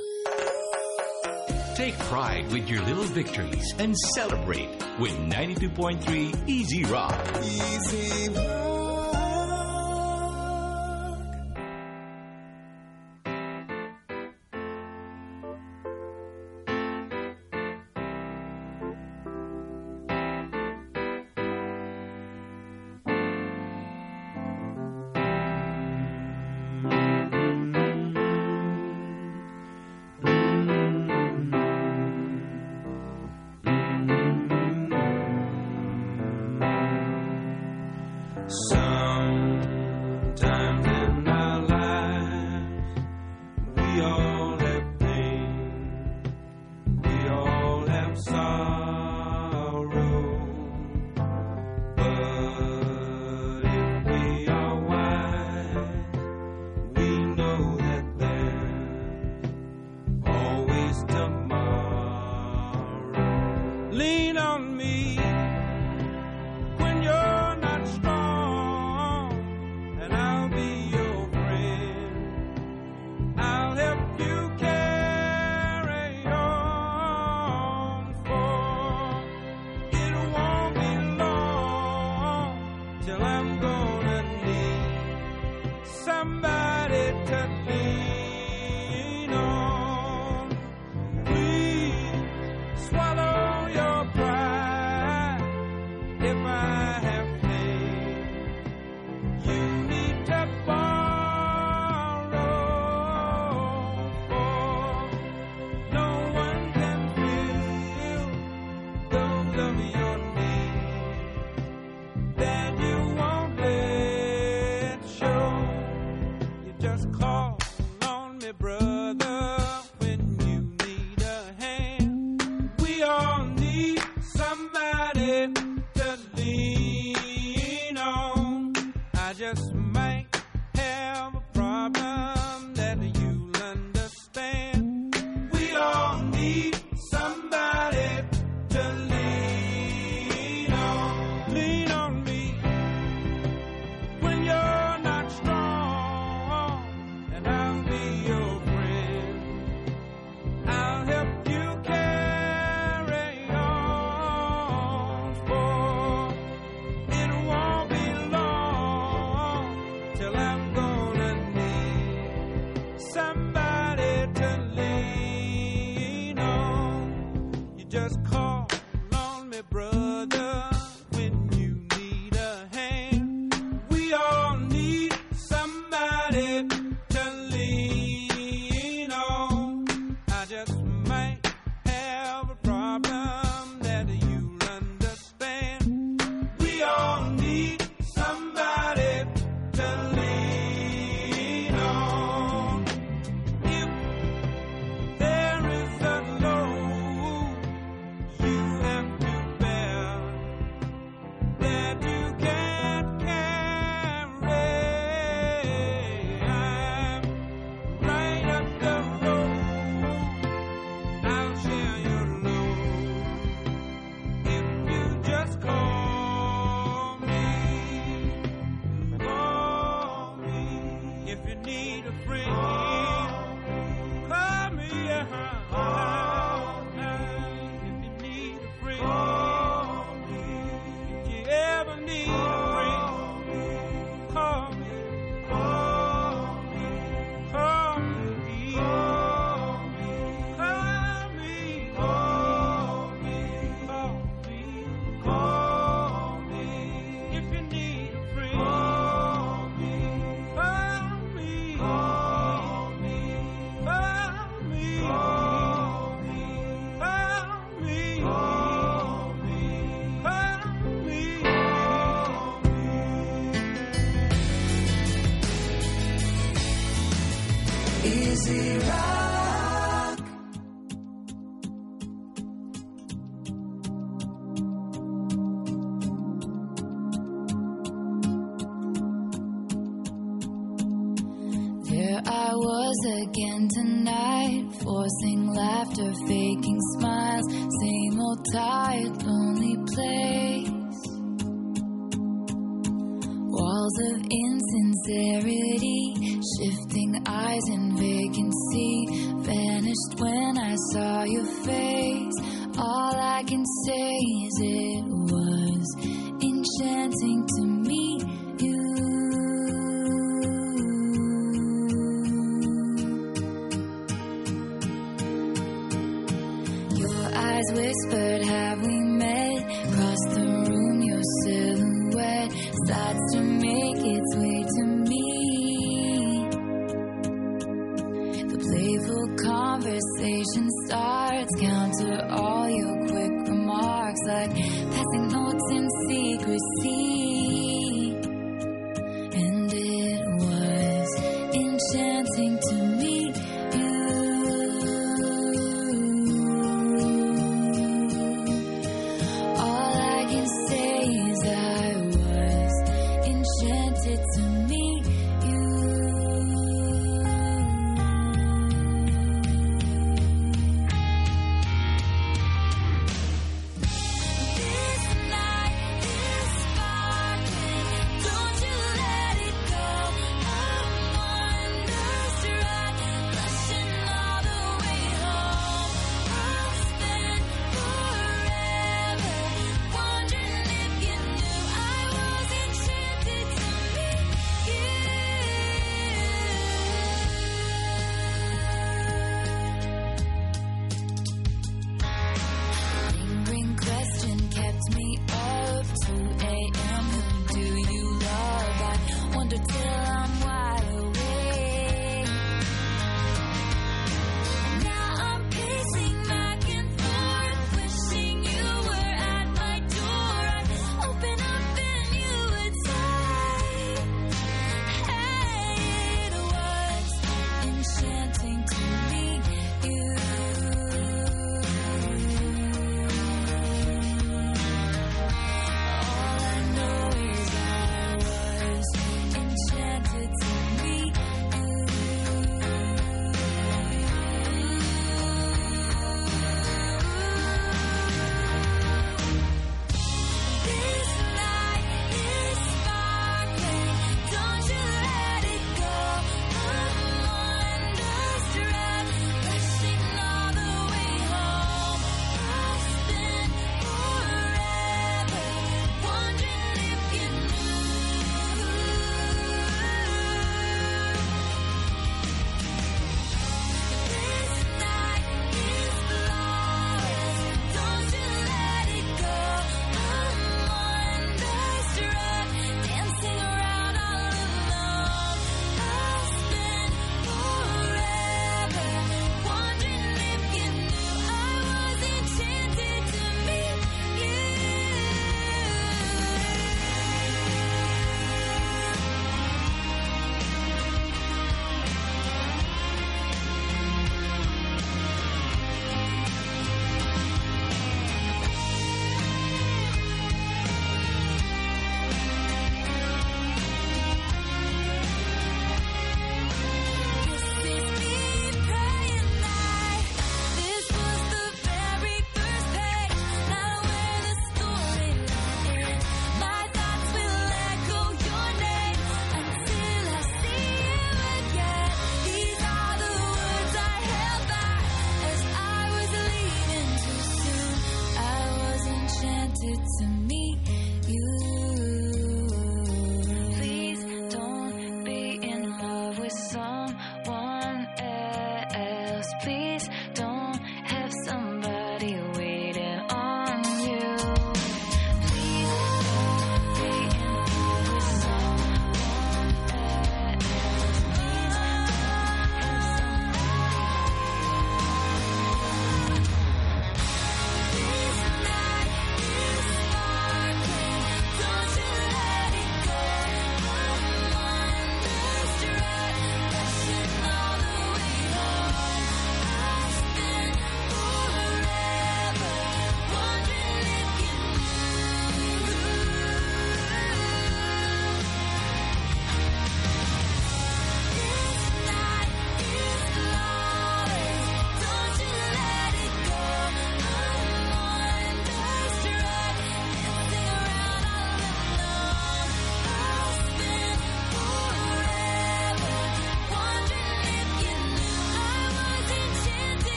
Take pride with your little victories and celebrate with 92.3 Easy Rock. Easy Rock.